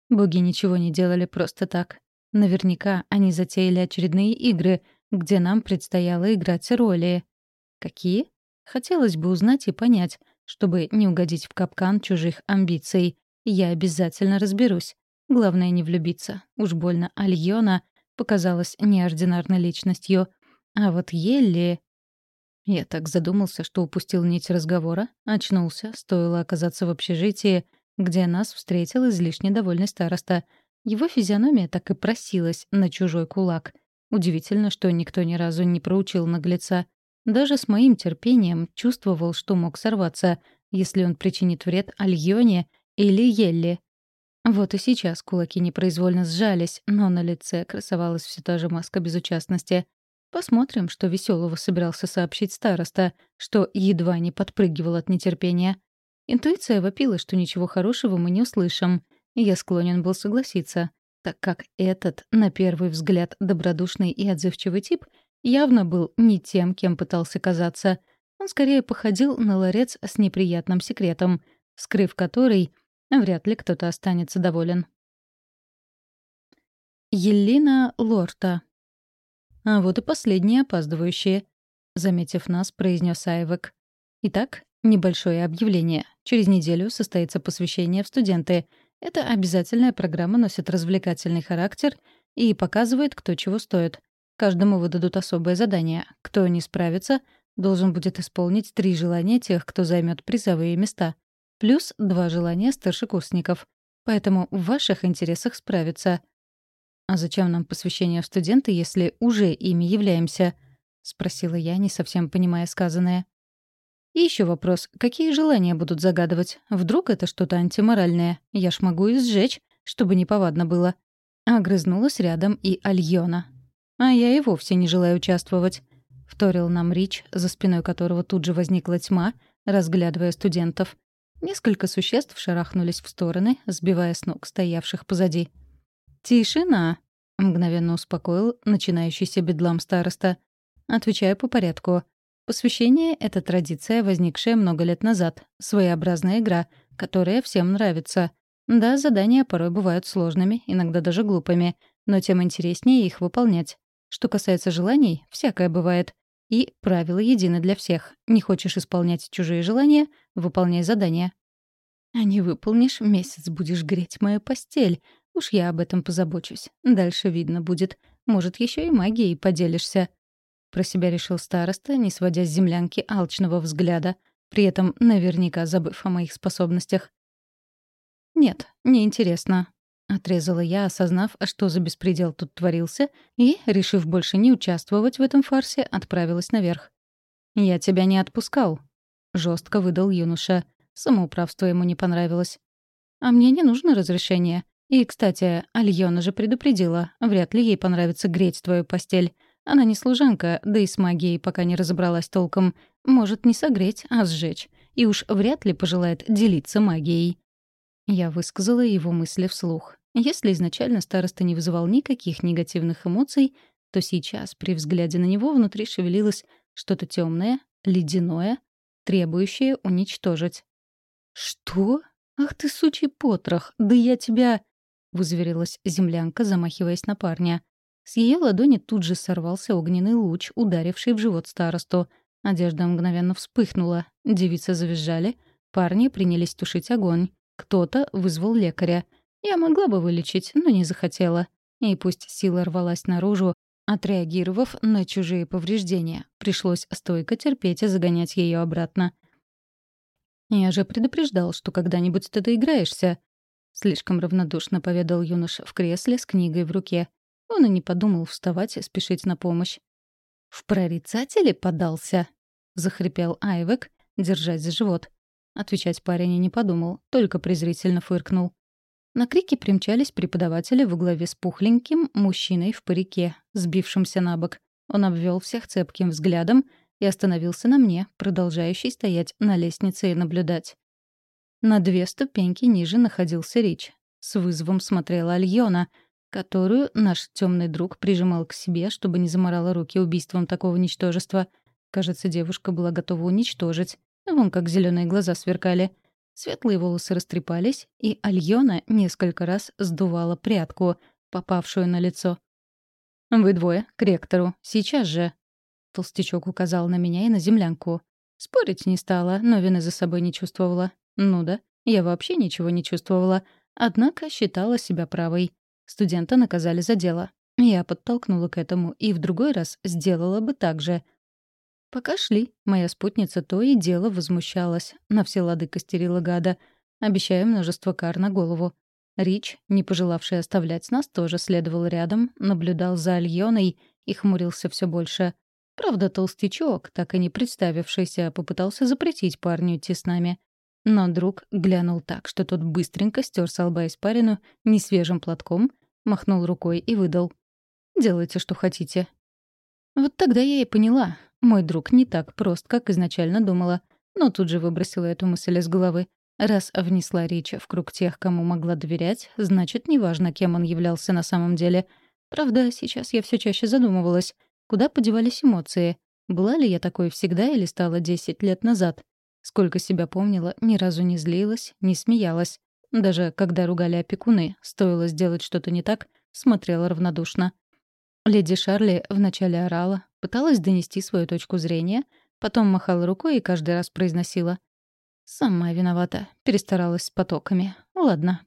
Боги ничего не делали просто так. Наверняка они затеяли очередные игры, где нам предстояло играть роли. Какие? Хотелось бы узнать и понять, чтобы не угодить в капкан чужих амбиций. Я обязательно разберусь. Главное не влюбиться. Уж больно Альона показалась неординарной личностью. А вот Елли... Я так задумался, что упустил нить разговора, очнулся, стоило оказаться в общежитии, где нас встретил излишне довольный староста. Его физиономия так и просилась на чужой кулак. Удивительно, что никто ни разу не проучил наглеца. Даже с моим терпением чувствовал, что мог сорваться, если он причинит вред Альоне или Елли. Вот и сейчас кулаки непроизвольно сжались, но на лице красовалась все та же маска безучастности. Посмотрим, что веселого собирался сообщить староста, что едва не подпрыгивал от нетерпения. Интуиция вопила, что ничего хорошего мы не услышим, и я склонен был согласиться, так как этот, на первый взгляд, добродушный и отзывчивый тип явно был не тем, кем пытался казаться. Он скорее походил на ларец с неприятным секретом, скрыв который, вряд ли кто-то останется доволен. Елена Лорта. А вот и последние опаздывающие, заметив нас, произнес Айвек. Итак, небольшое объявление. Через неделю состоится посвящение в студенты. Эта обязательная программа носит развлекательный характер и показывает, кто чего стоит. Каждому выдадут особое задание. Кто не справится, должен будет исполнить три желания тех, кто займет призовые места. Плюс два желания старшекурсников. Поэтому в ваших интересах справиться. «А зачем нам посвящение в студенты, если уже ими являемся?» — спросила я, не совсем понимая сказанное. И еще вопрос. Какие желания будут загадывать? Вдруг это что-то антиморальное? Я ж могу и сжечь, чтобы неповадно было. Огрызнулась рядом и Альона. «А я и вовсе не желаю участвовать», — вторил нам Рич, за спиной которого тут же возникла тьма, разглядывая студентов. Несколько существ шарахнулись в стороны, сбивая с ног стоявших позади. «Тишина!» — мгновенно успокоил начинающийся бедлам староста. Отвечаю по порядку. Посвящение — это традиция, возникшая много лет назад. Своеобразная игра, которая всем нравится. Да, задания порой бывают сложными, иногда даже глупыми, но тем интереснее их выполнять. Что касается желаний, всякое бывает. И правила едины для всех. Не хочешь исполнять чужие желания — выполняй задания. А не выполнишь — месяц будешь греть мою постель. Уж я об этом позабочусь. Дальше видно будет. Может, еще и магией поделишься. Про себя решил староста, не сводя с землянки алчного взгляда, при этом наверняка забыв о моих способностях. «Нет, неинтересно», — отрезала я, осознав, что за беспредел тут творился, и, решив больше не участвовать в этом фарсе, отправилась наверх. «Я тебя не отпускал», — жестко выдал юноша. Самоуправство ему не понравилось. «А мне не нужно разрешение. И, кстати, Альона же предупредила, вряд ли ей понравится греть твою постель. Она не служанка, да и с магией пока не разобралась толком. Может не согреть, а сжечь. И уж вряд ли пожелает делиться магией. Я высказала его мысли вслух. Если изначально староста не вызывал никаких негативных эмоций, то сейчас при взгляде на него внутри шевелилось что-то темное, ледяное, требующее уничтожить. «Что? Ах ты, сучий потрох! Да я тебя...» — вызверилась землянка, замахиваясь на парня. С ее ладони тут же сорвался огненный луч, ударивший в живот старосту. Одежда мгновенно вспыхнула, девицы завизжали, парни принялись тушить огонь. Кто-то вызвал лекаря. Я могла бы вылечить, но не захотела. И пусть сила рвалась наружу, отреагировав на чужие повреждения, пришлось стойко терпеть и загонять ее обратно. «Я же предупреждал, что когда-нибудь ты доиграешься», — слишком равнодушно поведал юноша в кресле с книгой в руке. Он и не подумал вставать спешить на помощь. «В прорицатели подался?» — захрипел Айвек, держась за живот. Отвечать парень и не подумал, только презрительно фыркнул. На крики примчались преподаватели во главе с пухленьким мужчиной в парике, сбившимся на бок. Он обвел всех цепким взглядом и остановился на мне, продолжающий стоять на лестнице и наблюдать. На две ступеньки ниже находился Рич. С вызовом смотрела Альона, которую наш темный друг прижимал к себе, чтобы не заморала руки убийством такого ничтожества. Кажется, девушка была готова уничтожить. Вон как зеленые глаза сверкали. Светлые волосы растрепались, и Альона несколько раз сдувала прядку, попавшую на лицо. «Вы двое, к ректору, сейчас же!» Толстячок указал на меня и на землянку. Спорить не стала, но вины за собой не чувствовала. Ну да, я вообще ничего не чувствовала, однако считала себя правой. Студента наказали за дело. Я подтолкнула к этому и в другой раз сделала бы так же — Пока шли, моя спутница то и дело возмущалась, на все лады костерила гада, обещая множество кар на голову. Рич, не пожелавший оставлять нас, тоже следовал рядом, наблюдал за Альоной и хмурился все больше. Правда, толстячок, так и не представившийся, попытался запретить парню идти с нами. Но друг глянул так, что тот быстренько стер с лба испарину несвежим платком, махнул рукой и выдал. «Делайте, что хотите». Вот тогда я и поняла. Мой друг не так прост, как изначально думала. Но тут же выбросила эту мысль из головы. Раз внесла речь в круг тех, кому могла доверять, значит, неважно, кем он являлся на самом деле. Правда, сейчас я все чаще задумывалась, куда подевались эмоции. Была ли я такой всегда или стала 10 лет назад? Сколько себя помнила, ни разу не злилась, не смеялась. Даже когда ругали опекуны, стоило сделать что-то не так, смотрела равнодушно. Леди Шарли вначале орала, пыталась донести свою точку зрения, потом махала рукой и каждый раз произносила «Сама виновата, перестаралась с потоками. Ладно».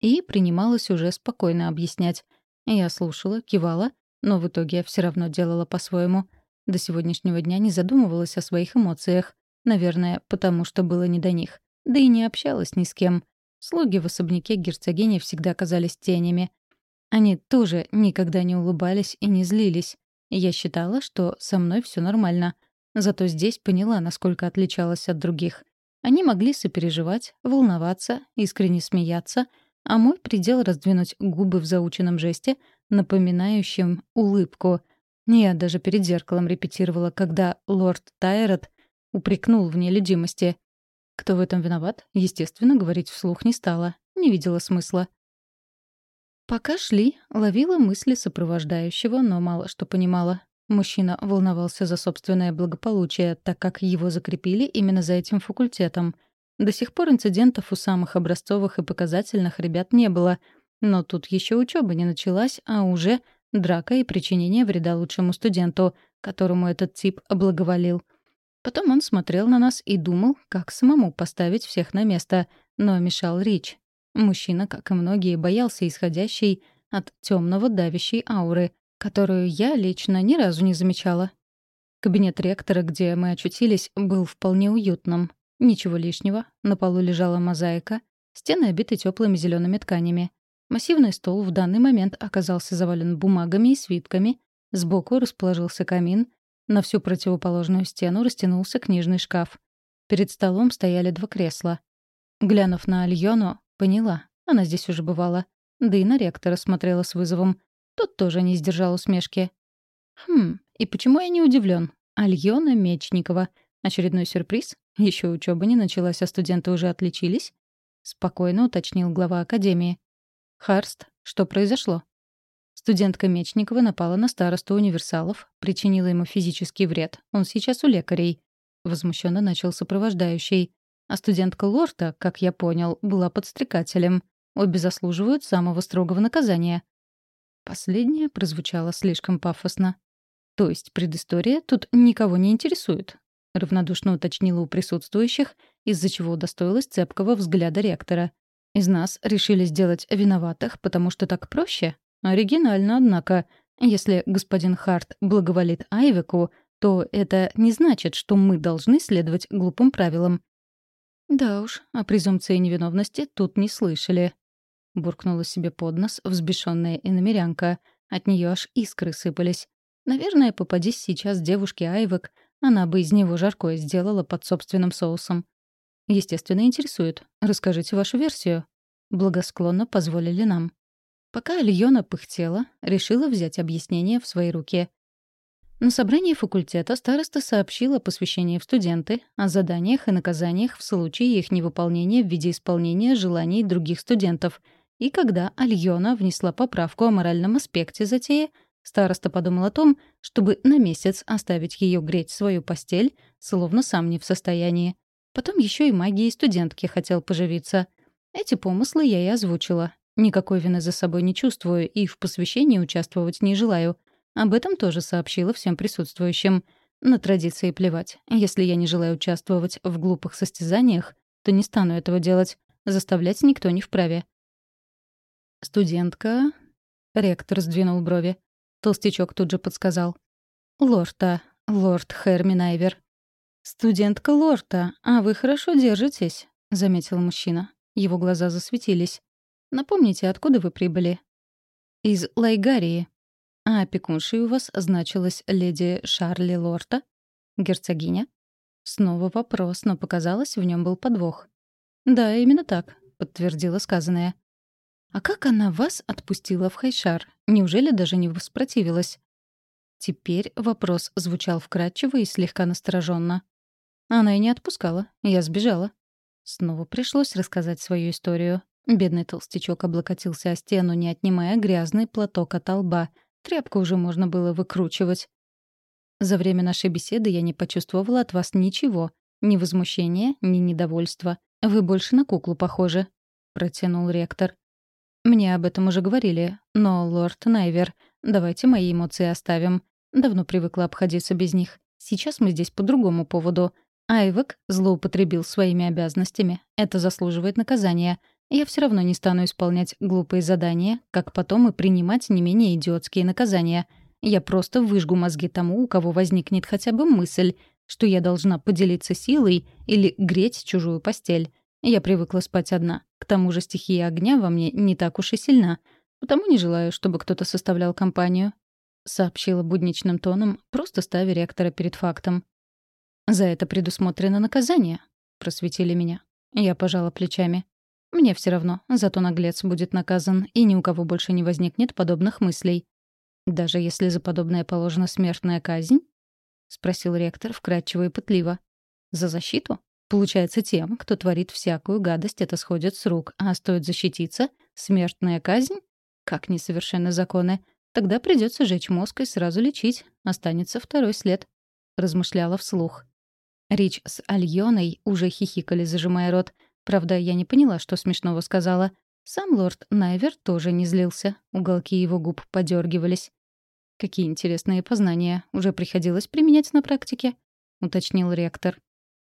И принималась уже спокойно объяснять. Я слушала, кивала, но в итоге все равно делала по-своему. До сегодняшнего дня не задумывалась о своих эмоциях. Наверное, потому что было не до них. Да и не общалась ни с кем. Слуги в особняке герцогини всегда казались тенями. Они тоже никогда не улыбались и не злились. Я считала, что со мной все нормально. Зато здесь поняла, насколько отличалась от других. Они могли сопереживать, волноваться, искренне смеяться, а мой предел раздвинуть губы в заученном жесте, напоминающем улыбку. Я даже перед зеркалом репетировала, когда лорд Тайрот упрекнул в нелюдимости. Кто в этом виноват, естественно, говорить вслух не стала. Не видела смысла. Пока шли, ловила мысли сопровождающего, но мало что понимала. Мужчина волновался за собственное благополучие, так как его закрепили именно за этим факультетом. До сих пор инцидентов у самых образцовых и показательных ребят не было. Но тут еще учеба не началась, а уже драка и причинение вреда лучшему студенту, которому этот тип облаговолил — Потом он смотрел на нас и думал, как самому поставить всех на место, но мешал Рич. Мужчина, как и многие, боялся исходящей от темного давящей ауры, которую я лично ни разу не замечала. Кабинет ректора, где мы очутились, был вполне уютным. Ничего лишнего, на полу лежала мозаика, стены обиты теплыми зелеными тканями. Массивный стол в данный момент оказался завален бумагами и свитками, сбоку расположился камин, на всю противоположную стену растянулся книжный шкаф. Перед столом стояли два кресла. Глянув на Альону, поняла, она здесь уже бывала. Да и на ректора смотрела с вызовом. Тот тоже не сдержал усмешки. Хм, и почему я не удивлен? Альона Мечникова. Очередной сюрприз? Еще учеба не началась, а студенты уже отличились? Спокойно уточнил глава академии. Харст, что произошло? Студентка Мечникова напала на старосту универсалов, причинила ему физический вред. Он сейчас у лекарей. Возмущенно начал сопровождающий. А студентка Лорта, как я понял, была подстрекателем. Обе заслуживают самого строгого наказания. Последнее прозвучало слишком пафосно. То есть предыстория тут никого не интересует, равнодушно уточнила у присутствующих, из-за чего удостоилась цепкого взгляда ректора. Из нас решили сделать виноватых, потому что так проще? Оригинально, однако. Если господин Харт благоволит Айвику, то это не значит, что мы должны следовать глупым правилам. «Да уж, о презумпции невиновности тут не слышали», — буркнула себе под нос взбешенная иномерянка. От нее аж искры сыпались. Наверное, попадись сейчас девушке Айвек, она бы из него жаркое сделала под собственным соусом. Естественно, интересует. Расскажите вашу версию. Благосклонно позволили нам. Пока Альона пыхтела, решила взять объяснение в свои руки. На собрании факультета староста сообщила о посвящении в студенты, о заданиях и наказаниях в случае их невыполнения в виде исполнения желаний других студентов. И когда Альона внесла поправку о моральном аспекте затеи, староста подумал о том, чтобы на месяц оставить ее греть свою постель, словно сам не в состоянии. Потом еще и магией студентки хотел поживиться. Эти помыслы я и озвучила, Никакой вины за собой не чувствую и в посвящении участвовать не желаю. Об этом тоже сообщила всем присутствующим. На традиции плевать. Если я не желаю участвовать в глупых состязаниях, то не стану этого делать. Заставлять никто не вправе. «Студентка...» Ректор сдвинул брови. Толстячок тут же подсказал. «Лорта, лорд Херминайвер». «Студентка Лорта, а вы хорошо держитесь», — заметил мужчина. Его глаза засветились. Напомните, откуда вы прибыли?» «Из Лайгарии». А опекуншей у вас значилась леди Шарли Лорта? Герцогиня? Снова вопрос, но показалось, в нем был подвох. «Да, именно так», — подтвердила сказанное. «А как она вас отпустила в Хайшар? Неужели даже не воспротивилась?» Теперь вопрос звучал вкрадчиво и слегка настороженно. Она и не отпускала. Я сбежала. Снова пришлось рассказать свою историю. Бедный толстячок облокотился о стену, не отнимая грязный платок от лба. Тряпку уже можно было выкручивать. За время нашей беседы я не почувствовала от вас ничего. Ни возмущения, ни недовольства. Вы больше на куклу похожи», — протянул ректор. «Мне об этом уже говорили, но, лорд Найвер, давайте мои эмоции оставим. Давно привыкла обходиться без них. Сейчас мы здесь по другому поводу. Айвек злоупотребил своими обязанностями. Это заслуживает наказания. Я все равно не стану исполнять глупые задания, как потом и принимать не менее идиотские наказания. Я просто выжгу мозги тому, у кого возникнет хотя бы мысль, что я должна поделиться силой или греть чужую постель. Я привыкла спать одна. К тому же стихия огня во мне не так уж и сильна. Потому не желаю, чтобы кто-то составлял компанию. Сообщила будничным тоном, просто ставя ректора перед фактом. «За это предусмотрено наказание», — просветили меня. Я пожала плечами. «Мне все равно, зато наглец будет наказан, и ни у кого больше не возникнет подобных мыслей. Даже если за подобное положена смертная казнь?» — спросил ректор вкратчиво и пытливо. «За защиту? Получается, тем, кто творит всякую гадость, это сходит с рук, а стоит защититься — смертная казнь? Как несовершенны законы. Тогда придется жечь мозг и сразу лечить. Останется второй след», — размышляла вслух. Рич с Альоной уже хихикали, зажимая рот. Правда, я не поняла, что смешного сказала. Сам лорд Найвер тоже не злился. Уголки его губ подергивались. «Какие интересные познания. Уже приходилось применять на практике?» — уточнил ректор.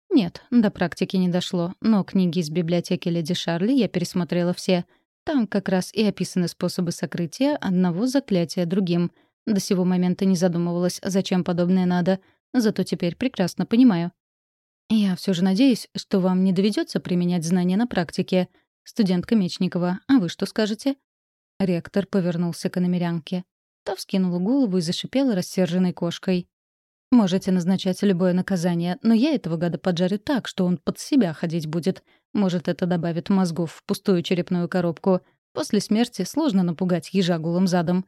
«Нет, до практики не дошло, но книги из библиотеки леди Шарли я пересмотрела все. Там как раз и описаны способы сокрытия одного заклятия другим. До сего момента не задумывалась, зачем подобное надо, зато теперь прекрасно понимаю. Я все же надеюсь, что вам не доведется применять знания на практике. Студентка Мечникова, а вы что скажете?» Ректор повернулся к иномерянке. Та вскинула голову и зашипела рассерженной кошкой. «Можете назначать любое наказание, но я этого гада поджарю так, что он под себя ходить будет. Может, это добавит мозгов в пустую черепную коробку. После смерти сложно напугать ежа голым задом».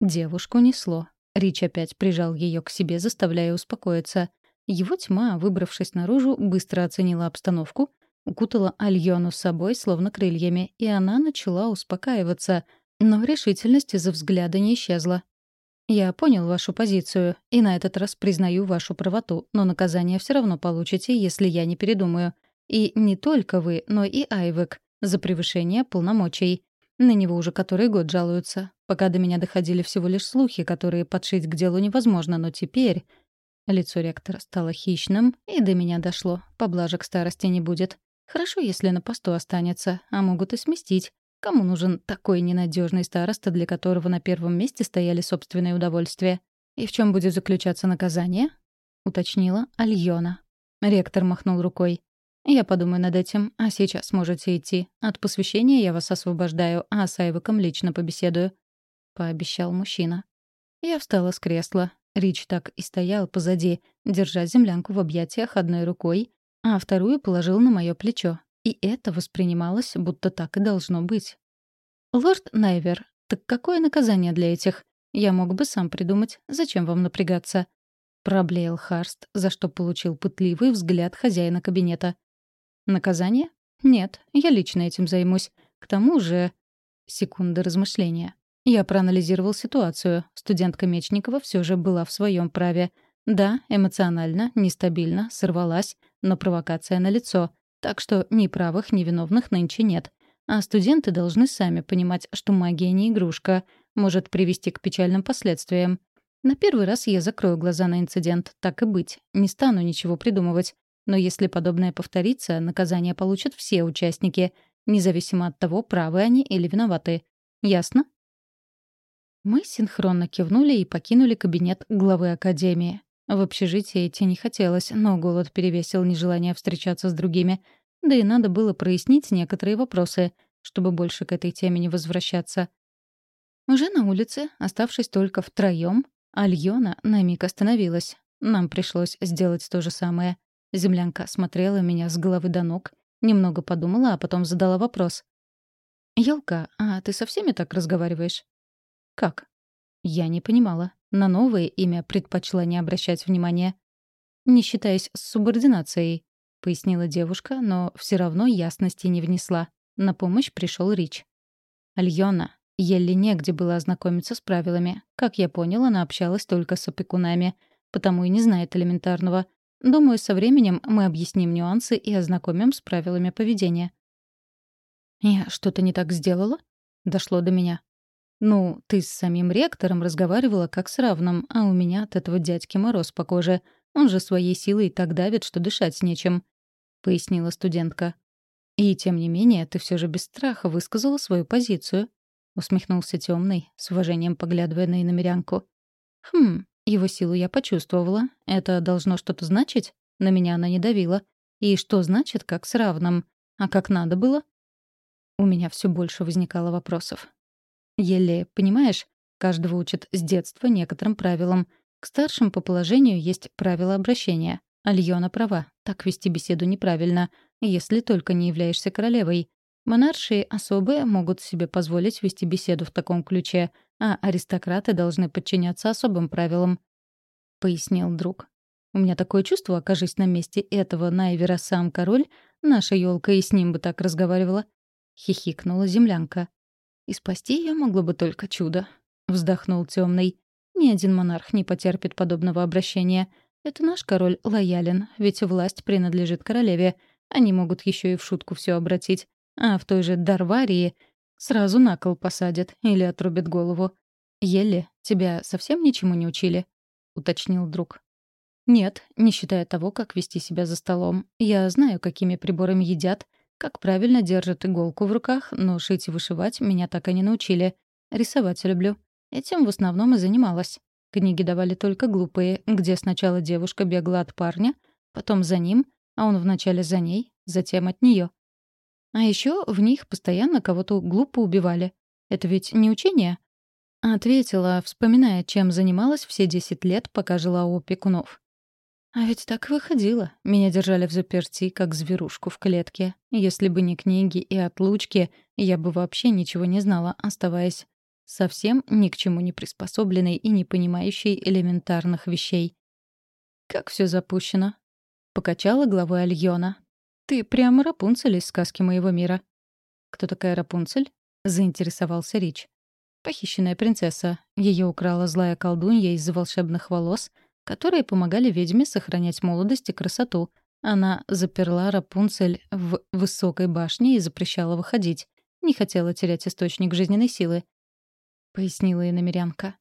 Девушку несло. Рич опять прижал ее к себе, заставляя успокоиться. Его тьма, выбравшись наружу, быстро оценила обстановку, укутала Альону с собой, словно крыльями, и она начала успокаиваться — но решительность из-за взгляда не исчезла. «Я понял вашу позицию, и на этот раз признаю вашу правоту, но наказание все равно получите, если я не передумаю. И не только вы, но и Айвек за превышение полномочий. На него уже который год жалуются. Пока до меня доходили всего лишь слухи, которые подшить к делу невозможно, но теперь...» Лицо ректора стало хищным, и до меня дошло. Поблажек старости не будет. Хорошо, если на посту останется, а могут и сместить. Кому нужен такой ненадежный староста, для которого на первом месте стояли собственные удовольствия? И в чем будет заключаться наказание? уточнила Альона. Ректор махнул рукой. «Я подумаю над этим, а сейчас можете идти. От посвящения я вас освобождаю, а с Айваком лично побеседую», — пообещал мужчина. Я встала с кресла. Рич так и стоял позади, держа землянку в объятиях одной рукой, а вторую положил на мое плечо. И это воспринималось, будто так и должно быть. «Лорд Найвер, так какое наказание для этих? Я мог бы сам придумать. Зачем вам напрягаться?» Проблеял Харст, за что получил пытливый взгляд хозяина кабинета. «Наказание? Нет, я лично этим займусь. К тому же...» Секунда размышления. Я проанализировал ситуацию. Студентка Мечникова все же была в своем праве. Да, эмоционально, нестабильно, сорвалась, но провокация налицо. Так что ни правых, ни виновных нынче нет. А студенты должны сами понимать, что магия не игрушка, может привести к печальным последствиям. На первый раз я закрою глаза на инцидент, так и быть, не стану ничего придумывать. Но если подобное повторится, наказание получат все участники, независимо от того, правы они или виноваты. Ясно? Мы синхронно кивнули и покинули кабинет главы Академии. В общежитии идти не хотелось, но голод перевесил нежелание встречаться с другими. Да и надо было прояснить некоторые вопросы, чтобы больше к этой теме не возвращаться. Уже на улице, оставшись только втроем, Альона на миг остановилась. Нам пришлось сделать то же самое. Землянка смотрела меня с головы до ног, немного подумала, а потом задала вопрос. «Ёлка, а ты со всеми так разговариваешь?» «Как?» Я не понимала. На новое имя предпочла не обращать внимания. «Не считаясь с субординацией», — пояснила девушка, но все равно ясности не внесла. На помощь пришел Рич. «Альона, Еле негде было ознакомиться с правилами. Как я понял, она общалась только с опекунами, потому и не знает элементарного. Думаю, со временем мы объясним нюансы и ознакомим с правилами поведения. «Я что-то не так сделала?» — дошло до меня. «Ну, ты с самим ректором разговаривала как с равным, а у меня от этого дядьки мороз по коже. Он же своей силой так давит, что дышать нечем», — пояснила студентка. «И тем не менее, ты все же без страха высказала свою позицию», — усмехнулся темный, с уважением поглядывая на иномерянку. «Хм, его силу я почувствовала. Это должно что-то значить? На меня она не давила. И что значит, как с равным? А как надо было?» У меня все больше возникало вопросов. Еле, понимаешь, каждого учат с детства некоторым правилам. К старшим по положению есть правила обращения. Альона права, так вести беседу неправильно, если только не являешься королевой. Монарши особые могут себе позволить вести беседу в таком ключе, а аристократы должны подчиняться особым правилам», — пояснил друг. «У меня такое чувство, окажись на месте этого Найвера сам король, наша елка и с ним бы так разговаривала», — хихикнула землянка. «И спасти ее могло бы только чудо», — вздохнул темный. «Ни один монарх не потерпит подобного обращения. Это наш король лоялен, ведь власть принадлежит королеве. Они могут еще и в шутку все обратить. А в той же Дарварии сразу на кол посадят или отрубят голову. «Еле, тебя совсем ничему не учили?» — уточнил друг. «Нет, не считая того, как вести себя за столом. Я знаю, какими приборами едят, как правильно держат иголку в руках, но шить и вышивать меня так и не научили. Рисовать люблю. Этим в основном и занималась. Книги давали только глупые, где сначала девушка бегла от парня, потом за ним, а он вначале за ней, затем от нее. А еще в них постоянно кого-то глупо убивали. Это ведь не учение? Ответила, вспоминая, чем занималась все десять лет, пока жила у опекунов. А ведь так выходило. Меня держали в заперти, как зверушку в клетке. Если бы не книги и отлучки, я бы вообще ничего не знала, оставаясь совсем ни к чему не приспособленной и не понимающей элементарных вещей. «Как все запущено?» — покачала головой Альона, «Ты прямо Рапунцель из сказки моего мира». «Кто такая Рапунцель?» — заинтересовался Рич. «Похищенная принцесса. Ее украла злая колдунья из-за волшебных волос, которые помогали ведьме сохранять молодость и красоту. Она заперла Рапунцель в высокой башне и запрещала выходить. Не хотела терять источник жизненной силы», — пояснила иномерянка.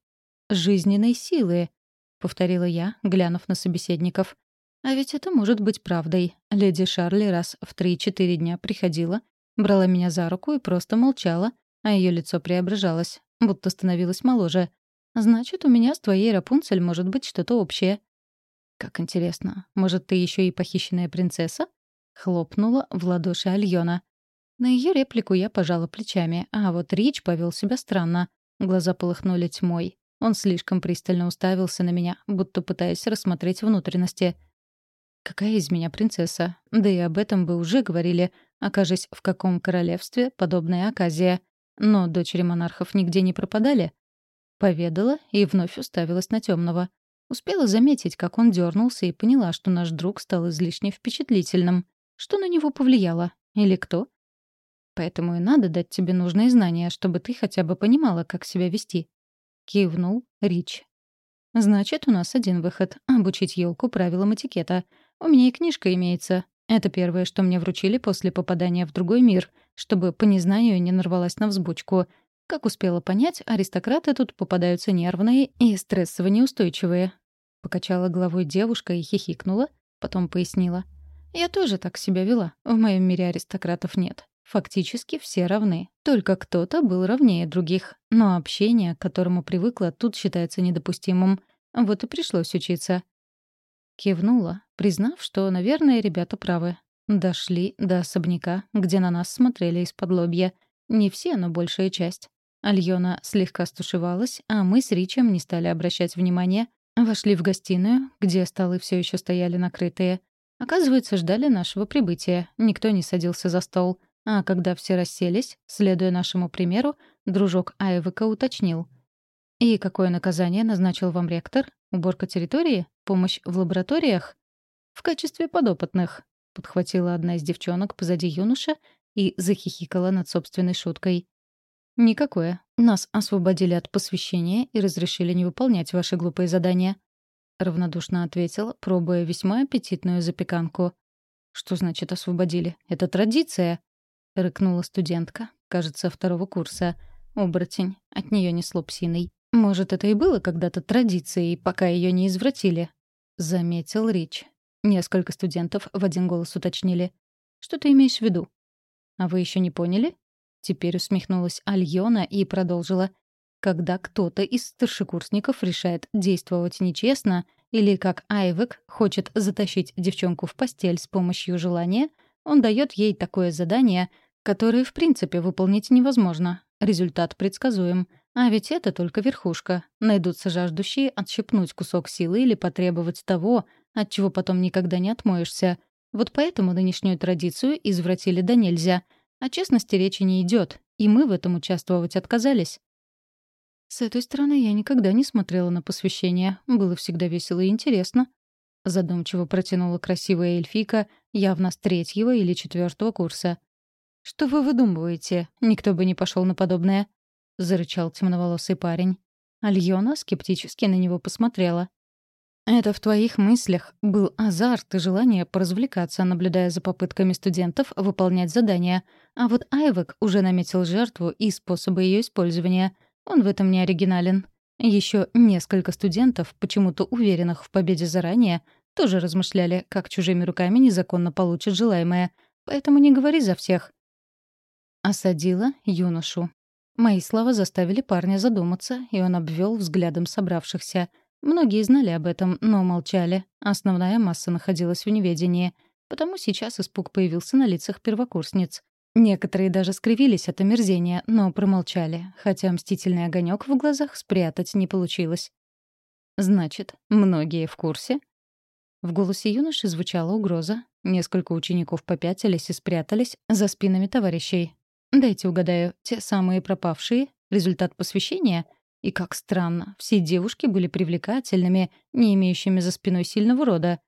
«Жизненной силы», — повторила я, глянув на собеседников. А ведь это может быть правдой. Леди Шарли раз в три-четыре дня приходила, брала меня за руку и просто молчала, а ее лицо преображалось, будто становилось моложе. Значит, у меня с твоей Рапунцель может быть что-то общее. Как интересно, может, ты еще и похищенная принцесса? Хлопнула в ладоши Альона. На ее реплику я пожала плечами, а вот Рич повел себя странно. Глаза полыхнули тьмой. Он слишком пристально уставился на меня, будто пытаясь рассмотреть внутренности — Какая из меня принцесса? Да и об этом бы уже говорили, окажись в каком королевстве подобная оказия. Но дочери монархов нигде не пропадали. Поведала и вновь уставилась на темного. Успела заметить, как он дернулся, и поняла, что наш друг стал излишне впечатлительным. Что на него повлияло? Или кто? Поэтому и надо дать тебе нужные знания, чтобы ты хотя бы понимала, как себя вести. Кивнул Рич. Значит, у нас один выход — обучить елку правилам этикета — у меня и книжка имеется. Это первое, что мне вручили после попадания в другой мир, чтобы по незнанию не нарвалась на взбучку. Как успела понять, аристократы тут попадаются нервные и стрессово неустойчивые. Покачала головой девушка и хихикнула, потом пояснила. «Я тоже так себя вела. В моем мире аристократов нет. Фактически все равны. Только кто-то был равнее других. Но общение, к которому привыкла, тут считается недопустимым. Вот и пришлось учиться. Кивнула, признав, что, наверное, ребята правы. Дошли до особняка, где на нас смотрели из-под лобья. Не все, но большая часть. Альона слегка стушевалась, а мы с Ричем не стали обращать внимания. Вошли в гостиную, где столы все еще стояли накрытые. Оказывается, ждали нашего прибытия. Никто не садился за стол. А когда все расселись, следуя нашему примеру, дружок Айвека уточнил. «И какое наказание назначил вам ректор? Уборка территории? Помощь в лабораториях?» «В качестве подопытных», — подхватила одна из девчонок позади юноша и захихикала над собственной шуткой. «Никакое. Нас освободили от посвящения и разрешили не выполнять ваши глупые задания», — равнодушно ответил, пробуя весьма аппетитную запеканку. «Что значит освободили? Это традиция», — рыкнула студентка, кажется, второго курса. Оборотень. От нее несло псиной. «Может, это и было когда-то традицией, пока ее не извратили», — заметил Рич. Несколько студентов в один голос уточнили. «Что ты имеешь в виду?» «А вы еще не поняли?» Теперь усмехнулась Альона и продолжила. «Когда кто-то из старшекурсников решает действовать нечестно, или как Айвек хочет затащить девчонку в постель с помощью желания, он дает ей такое задание, которое в принципе выполнить невозможно. Результат предсказуем. А ведь это только верхушка. Найдутся жаждущие отщепнуть кусок силы или потребовать того, от чего потом никогда не отмоешься. Вот поэтому нынешнюю традицию извратили до нельзя. О честности речи не идет, и мы в этом участвовать отказались. С этой стороны я никогда не смотрела на посвящение. Было всегда весело и интересно. Задумчиво протянула красивая эльфийка, явно с третьего или четвертого курса. «Что вы выдумываете? Никто бы не пошел на подобное», — зарычал темноволосый парень. Альона скептически на него посмотрела. Это в твоих мыслях был азарт и желание поразвлекаться, наблюдая за попытками студентов выполнять задания. А вот Айвек уже наметил жертву и способы ее использования. Он в этом не оригинален. Еще несколько студентов, почему-то уверенных в победе заранее, тоже размышляли, как чужими руками незаконно получат желаемое. Поэтому не говори за всех. Осадила юношу. Мои слова заставили парня задуматься, и он обвел взглядом собравшихся — Многие знали об этом, но молчали. Основная масса находилась в неведении. Потому сейчас испуг появился на лицах первокурсниц. Некоторые даже скривились от омерзения, но промолчали, хотя мстительный огонек в глазах спрятать не получилось. «Значит, многие в курсе?» В голосе юноши звучала угроза. Несколько учеников попятились и спрятались за спинами товарищей. «Дайте угадаю, те самые пропавшие? Результат посвящения?» И как странно, все девушки были привлекательными, не имеющими за спиной сильного рода.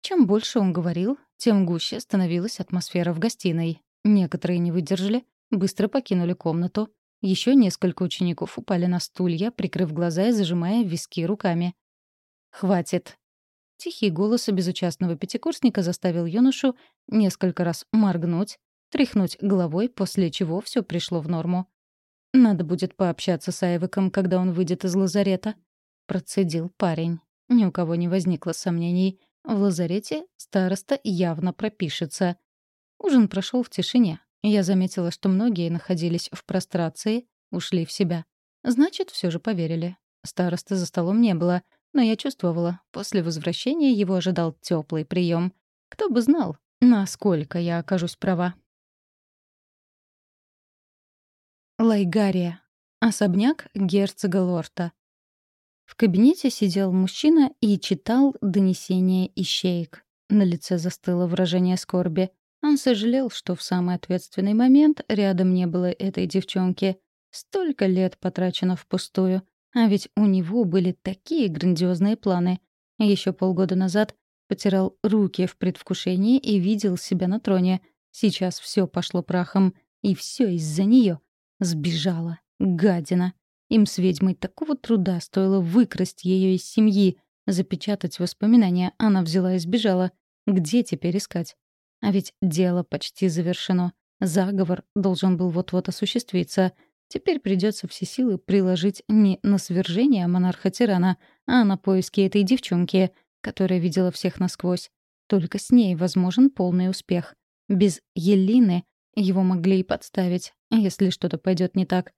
Чем больше он говорил, тем гуще становилась атмосфера в гостиной. Некоторые не выдержали, быстро покинули комнату. Еще несколько учеников упали на стулья, прикрыв глаза и зажимая виски руками. «Хватит!» Тихий голос безучастного пятикурсника заставил юношу несколько раз моргнуть, тряхнуть головой, после чего все пришло в норму. «Надо будет пообщаться с Айвиком, когда он выйдет из лазарета», — процедил парень. Ни у кого не возникло сомнений. В лазарете староста явно пропишется. Ужин прошел в тишине. Я заметила, что многие находились в прострации, ушли в себя. Значит, все же поверили. Староста за столом не было, но я чувствовала, после возвращения его ожидал теплый прием. Кто бы знал, насколько я окажусь права. Лайгария. Особняк герцога Лорта. В кабинете сидел мужчина и читал донесение ищеек. На лице застыло выражение скорби. Он сожалел, что в самый ответственный момент рядом не было этой девчонки. Столько лет потрачено впустую. А ведь у него были такие грандиозные планы. Еще полгода назад потирал руки в предвкушении и видел себя на троне. Сейчас все пошло прахом. И все из-за нее. Сбежала. Гадина. Им с ведьмой такого труда стоило выкрасть ее из семьи, запечатать воспоминания. Она взяла и сбежала. Где теперь искать? А ведь дело почти завершено. Заговор должен был вот-вот осуществиться. Теперь придется все силы приложить не на свержение монарха-тирана, а на поиски этой девчонки, которая видела всех насквозь. Только с ней возможен полный успех. Без Елины его могли и подставить, если что-то пойдет не так.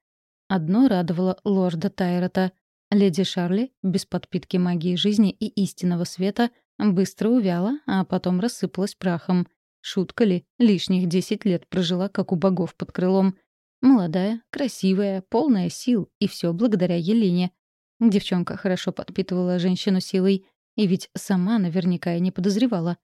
Одно радовало лорда Тайрота. Леди Шарли, без подпитки магии жизни и истинного света, быстро увяла, а потом рассыпалась прахом. Шутка ли, лишних десять лет прожила, как у богов под крылом. Молодая, красивая, полная сил, и все благодаря Елене. Девчонка хорошо подпитывала женщину силой, и ведь сама наверняка и не подозревала.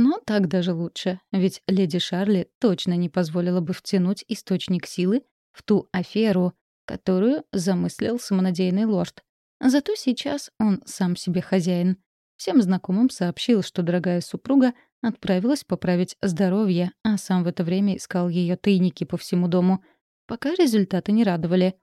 Но так даже лучше, ведь леди Шарли точно не позволила бы втянуть источник силы в ту аферу, которую замыслил самонадеянный лорд. Зато сейчас он сам себе хозяин. Всем знакомым сообщил, что дорогая супруга отправилась поправить здоровье, а сам в это время искал ее тайники по всему дому. Пока результаты не радовали.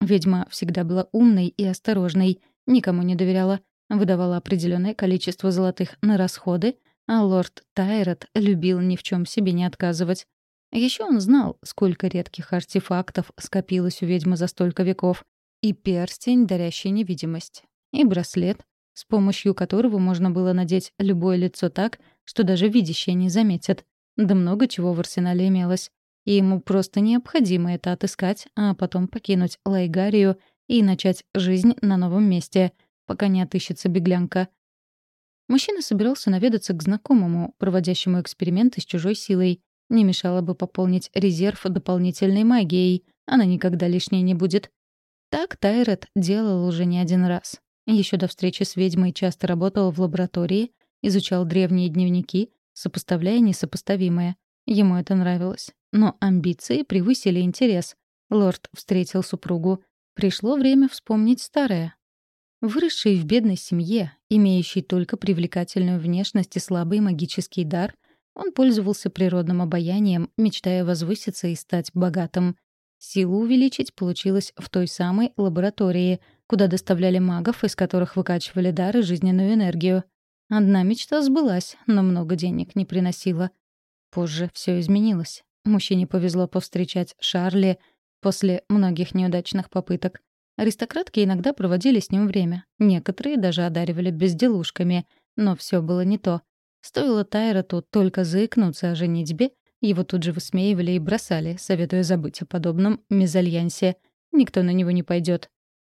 Ведьма всегда была умной и осторожной, никому не доверяла, выдавала определенное количество золотых на расходы, а лорд Тайрот любил ни в чем себе не отказывать. Еще он знал, сколько редких артефактов скопилось у ведьмы за столько веков. И перстень, дарящий невидимость. И браслет, с помощью которого можно было надеть любое лицо так, что даже видящие не заметят. Да много чего в арсенале имелось. И ему просто необходимо это отыскать, а потом покинуть Лайгарию и начать жизнь на новом месте, пока не отыщется беглянка. Мужчина собирался наведаться к знакомому, проводящему эксперименты с чужой силой. Не мешало бы пополнить резерв дополнительной магией. Она никогда лишней не будет. Так Тайрет делал уже не один раз. Еще до встречи с ведьмой часто работал в лаборатории, изучал древние дневники, сопоставляя несопоставимое. Ему это нравилось. Но амбиции превысили интерес. Лорд встретил супругу. Пришло время вспомнить старое. Выросший в бедной семье, имеющий только привлекательную внешность и слабый магический дар, он пользовался природным обаянием, мечтая возвыситься и стать богатым. Силу увеличить получилось в той самой лаборатории, куда доставляли магов, из которых выкачивали дар и жизненную энергию. Одна мечта сбылась, но много денег не приносила. Позже все изменилось. Мужчине повезло повстречать Шарли после многих неудачных попыток. Аристократки иногда проводили с ним время. Некоторые даже одаривали безделушками. Но все было не то. Стоило Тайроту только заикнуться о женитьбе, его тут же высмеивали и бросали, советуя забыть о подобном мезальянсе. Никто на него не пойдет.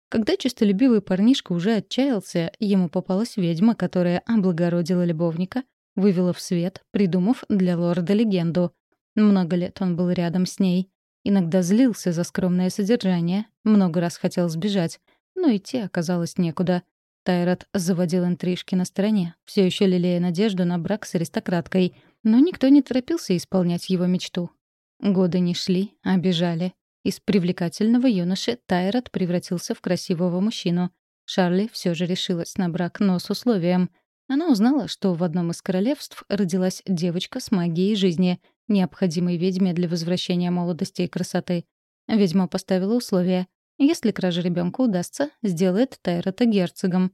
Когда честолюбивый парнишка уже отчаялся, ему попалась ведьма, которая облагородила любовника, вывела в свет, придумав для лорда легенду. Много лет он был рядом с ней. Иногда злился за скромное содержание, много раз хотел сбежать, но идти оказалось некуда. Тайрат заводил интрижки на стороне, все еще лелея надежду на брак с аристократкой, но никто не торопился исполнять его мечту. Годы не шли, а бежали. Из привлекательного юноши Тайрат превратился в красивого мужчину. Шарли все же решилась на брак, но с условием. Она узнала, что в одном из королевств родилась девочка с магией жизни, необходимой ведьме для возвращения молодости и красоты. Ведьма поставила условие. Если кража ребенка удастся, сделает Тайрата герцогом.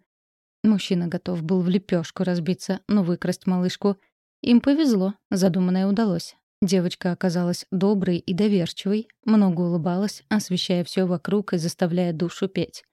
Мужчина готов был в лепешку разбиться, но выкрасть малышку. Им повезло, задуманное удалось. Девочка оказалась доброй и доверчивой, много улыбалась, освещая все вокруг и заставляя душу петь.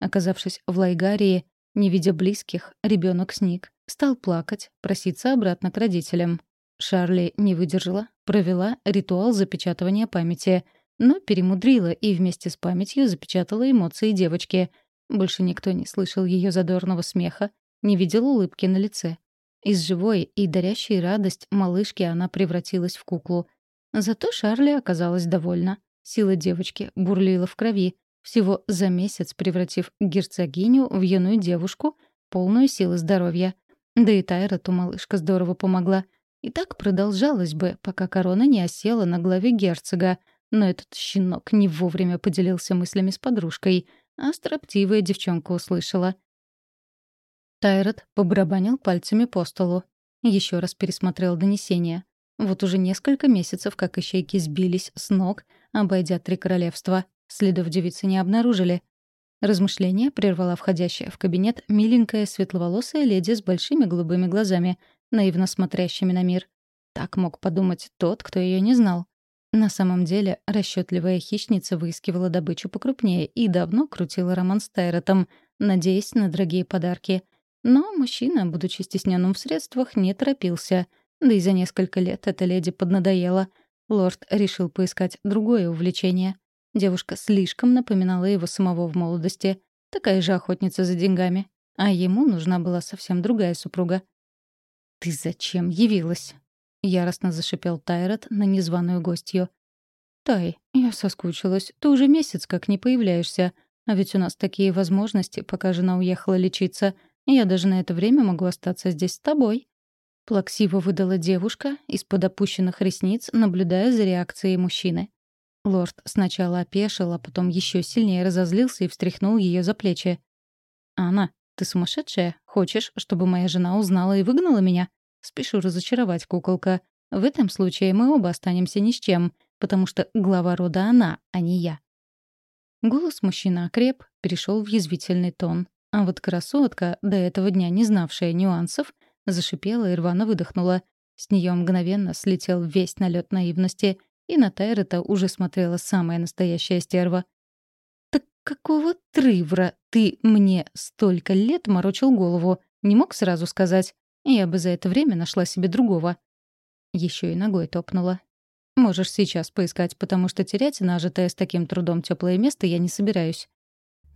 Оказавшись в Лайгарии, не видя близких, ребенок сник, стал плакать, проситься обратно к родителям. Шарли не выдержала, провела ритуал запечатывания памяти — но перемудрила и вместе с памятью запечатала эмоции девочки. Больше никто не слышал ее задорного смеха, не видел улыбки на лице. Из живой и дарящей радость малышки она превратилась в куклу. Зато Шарли оказалась довольна. Сила девочки бурлила в крови, всего за месяц превратив герцогиню в юную девушку, полную силы здоровья. Да и Тайрату малышка здорово помогла. И так продолжалось бы, пока корона не осела на главе герцога, но этот щенок не вовремя поделился мыслями с подружкой, а строптивая девчонка услышала. Тайрот побарабанил пальцами по столу. Еще раз пересмотрел донесение. Вот уже несколько месяцев, как ищейки сбились с ног, обойдя три королевства. Следов девицы не обнаружили. Размышление прервала входящая в кабинет миленькая светловолосая леди с большими голубыми глазами, наивно смотрящими на мир. Так мог подумать тот, кто ее не знал. На самом деле, расчетливая хищница выискивала добычу покрупнее и давно крутила роман с Тайротом, надеясь на дорогие подарки. Но мужчина, будучи стесненным в средствах, не торопился. Да и за несколько лет эта леди поднадоела. Лорд решил поискать другое увлечение. Девушка слишком напоминала его самого в молодости. Такая же охотница за деньгами. А ему нужна была совсем другая супруга. «Ты зачем явилась?» — яростно зашипел Тайрот на незваную гостью. «Тай, я соскучилась. Ты уже месяц как не появляешься. А ведь у нас такие возможности, пока жена уехала лечиться. Я даже на это время могу остаться здесь с тобой». Плаксиво выдала девушка, из-под опущенных ресниц, наблюдая за реакцией мужчины. Лорд сначала опешил, а потом еще сильнее разозлился и встряхнул ее за плечи. «Анна, ты сумасшедшая? Хочешь, чтобы моя жена узнала и выгнала меня? Спешу разочаровать, куколка. В этом случае мы оба останемся ни с чем, потому что глава рода она, а не я». Голос мужчины окреп, перешел в язвительный тон. А вот красотка, до этого дня не знавшая нюансов, зашипела и рвано выдохнула. С нее мгновенно слетел весь налет наивности, и на Тайрета уже смотрела самая настоящая стерва. «Так какого трывра ты мне столько лет морочил голову? Не мог сразу сказать? Я бы за это время нашла себе другого». Еще и ногой топнула. «Можешь сейчас поискать, потому что терять нажитое с таким трудом теплое место я не собираюсь».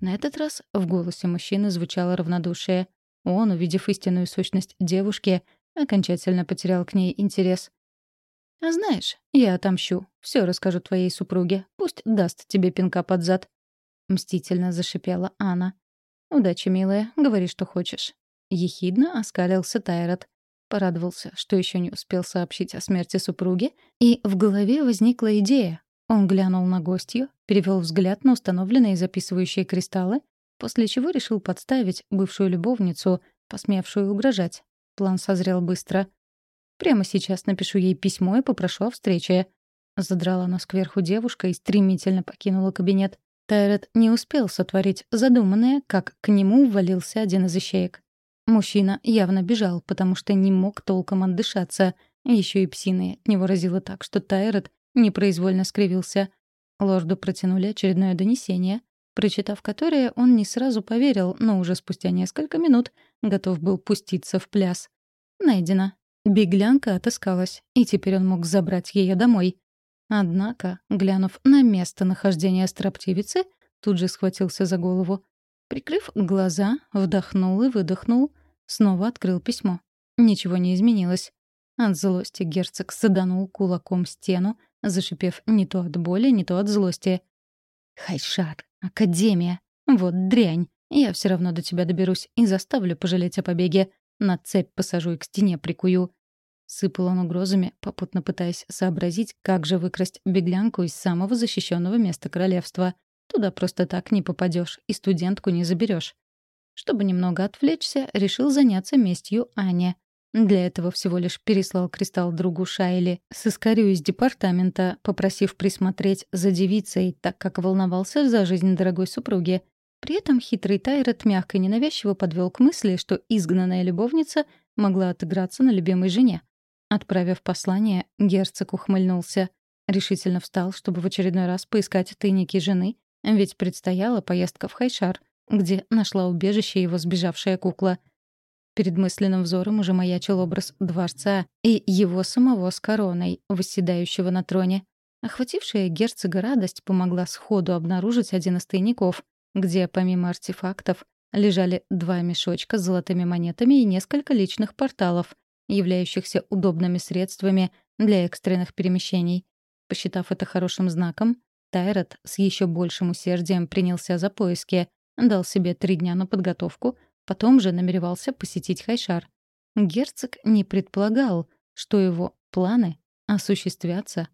На этот раз в голосе мужчины звучало равнодушие. Он, увидев истинную сущность девушки, окончательно потерял к ней интерес. «А знаешь, я отомщу. Все расскажу твоей супруге. Пусть даст тебе пинка под зад». Мстительно зашипела Анна. «Удачи, милая. Говори, что хочешь». Ехидно оскалился Тайрот. Порадовался, что еще не успел сообщить о смерти супруги, и в голове возникла идея. Он глянул на гостью, перевел взгляд на установленные записывающие кристаллы после чего решил подставить бывшую любовницу, посмевшую угрожать. План созрел быстро. «Прямо сейчас напишу ей письмо и попрошу о встрече». Задрала нос кверху девушка и стремительно покинула кабинет. Тайрет не успел сотворить задуманное, как к нему ввалился один из ищеек. Мужчина явно бежал, потому что не мог толком отдышаться. Еще и псиной от него разило так, что Тайрет непроизвольно скривился. Лорду протянули очередное донесение, прочитав которое, он не сразу поверил, но уже спустя несколько минут готов был пуститься в пляс. Найдено. Беглянка отыскалась, и теперь он мог забрать ее домой. Однако, глянув на место нахождения строптивицы, тут же схватился за голову. Прикрыв глаза, вдохнул и выдохнул, снова открыл письмо. Ничего не изменилось. От злости герцог саданул кулаком стену, зашипев не то от боли, не то от злости. «Хайшар, Академия. Вот дрянь. Я все равно до тебя доберусь и заставлю пожалеть о побеге. На цепь посажу и к стене прикую. Сыпал он угрозами, попутно пытаясь сообразить, как же выкрасть беглянку из самого защищенного места королевства. Туда просто так не попадешь и студентку не заберешь. Чтобы немного отвлечься, решил заняться местью Ане. Для этого всего лишь переслал кристалл другу Шайли с искарю из департамента, попросив присмотреть за девицей, так как волновался за жизнь дорогой супруги. При этом хитрый Тайрет мягко и ненавязчиво подвел к мысли, что изгнанная любовница могла отыграться на любимой жене. Отправив послание, герцог ухмыльнулся. Решительно встал, чтобы в очередной раз поискать тайники жены, ведь предстояла поездка в Хайшар, где нашла убежище его сбежавшая кукла — Перед мысленным взором уже маячил образ дворца и его самого с короной, восседающего на троне. Охватившая герцога радость помогла сходу обнаружить один из тайников, где, помимо артефактов, лежали два мешочка с золотыми монетами и несколько личных порталов, являющихся удобными средствами для экстренных перемещений. Посчитав это хорошим знаком, Тайрот с еще большим усердием принялся за поиски, дал себе три дня на подготовку — Потом же намеревался посетить Хайшар. Герцог не предполагал, что его планы осуществятся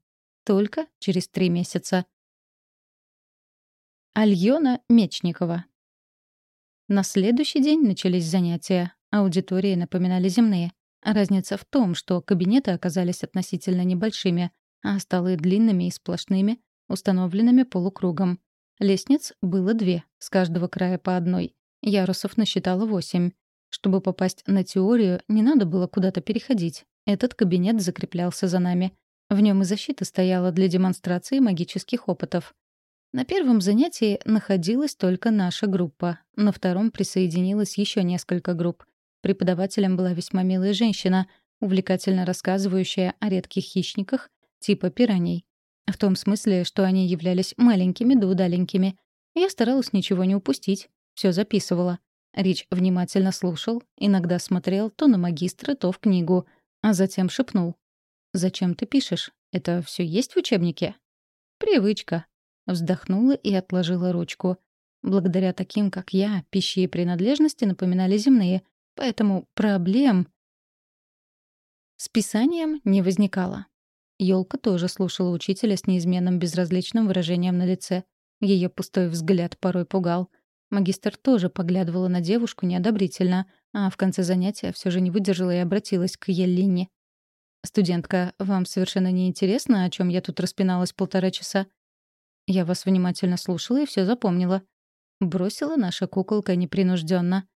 только через три месяца. Альона Мечникова На следующий день начались занятия. Аудитории напоминали земные. Разница в том, что кабинеты оказались относительно небольшими, а столы длинными и сплошными, установленными полукругом. Лестниц было две, с каждого края по одной. Ярусов насчитала восемь. Чтобы попасть на теорию, не надо было куда-то переходить. Этот кабинет закреплялся за нами. В нем и защита стояла для демонстрации магических опытов. На первом занятии находилась только наша группа. На втором присоединилось еще несколько групп. Преподавателем была весьма милая женщина, увлекательно рассказывающая о редких хищниках типа пираний. В том смысле, что они являлись маленькими да удаленькими. Я старалась ничего не упустить, все записывала. Рич внимательно слушал, иногда смотрел то на магистра, то в книгу, а затем шепнул. «Зачем ты пишешь? Это все есть в учебнике?» Привычка. Вздохнула и отложила ручку. Благодаря таким, как я, пищи и принадлежности напоминали земные, поэтому проблем с писанием не возникало. Ёлка тоже слушала учителя с неизменным безразличным выражением на лице. Ее пустой взгляд порой пугал. Магистр тоже поглядывала на девушку неодобрительно, а в конце занятия все же не выдержала и обратилась к Еллине. «Студентка, вам совершенно не интересно, о чем я тут распиналась полтора часа?» «Я вас внимательно слушала и все запомнила», Бросила наша куколка непринужденно.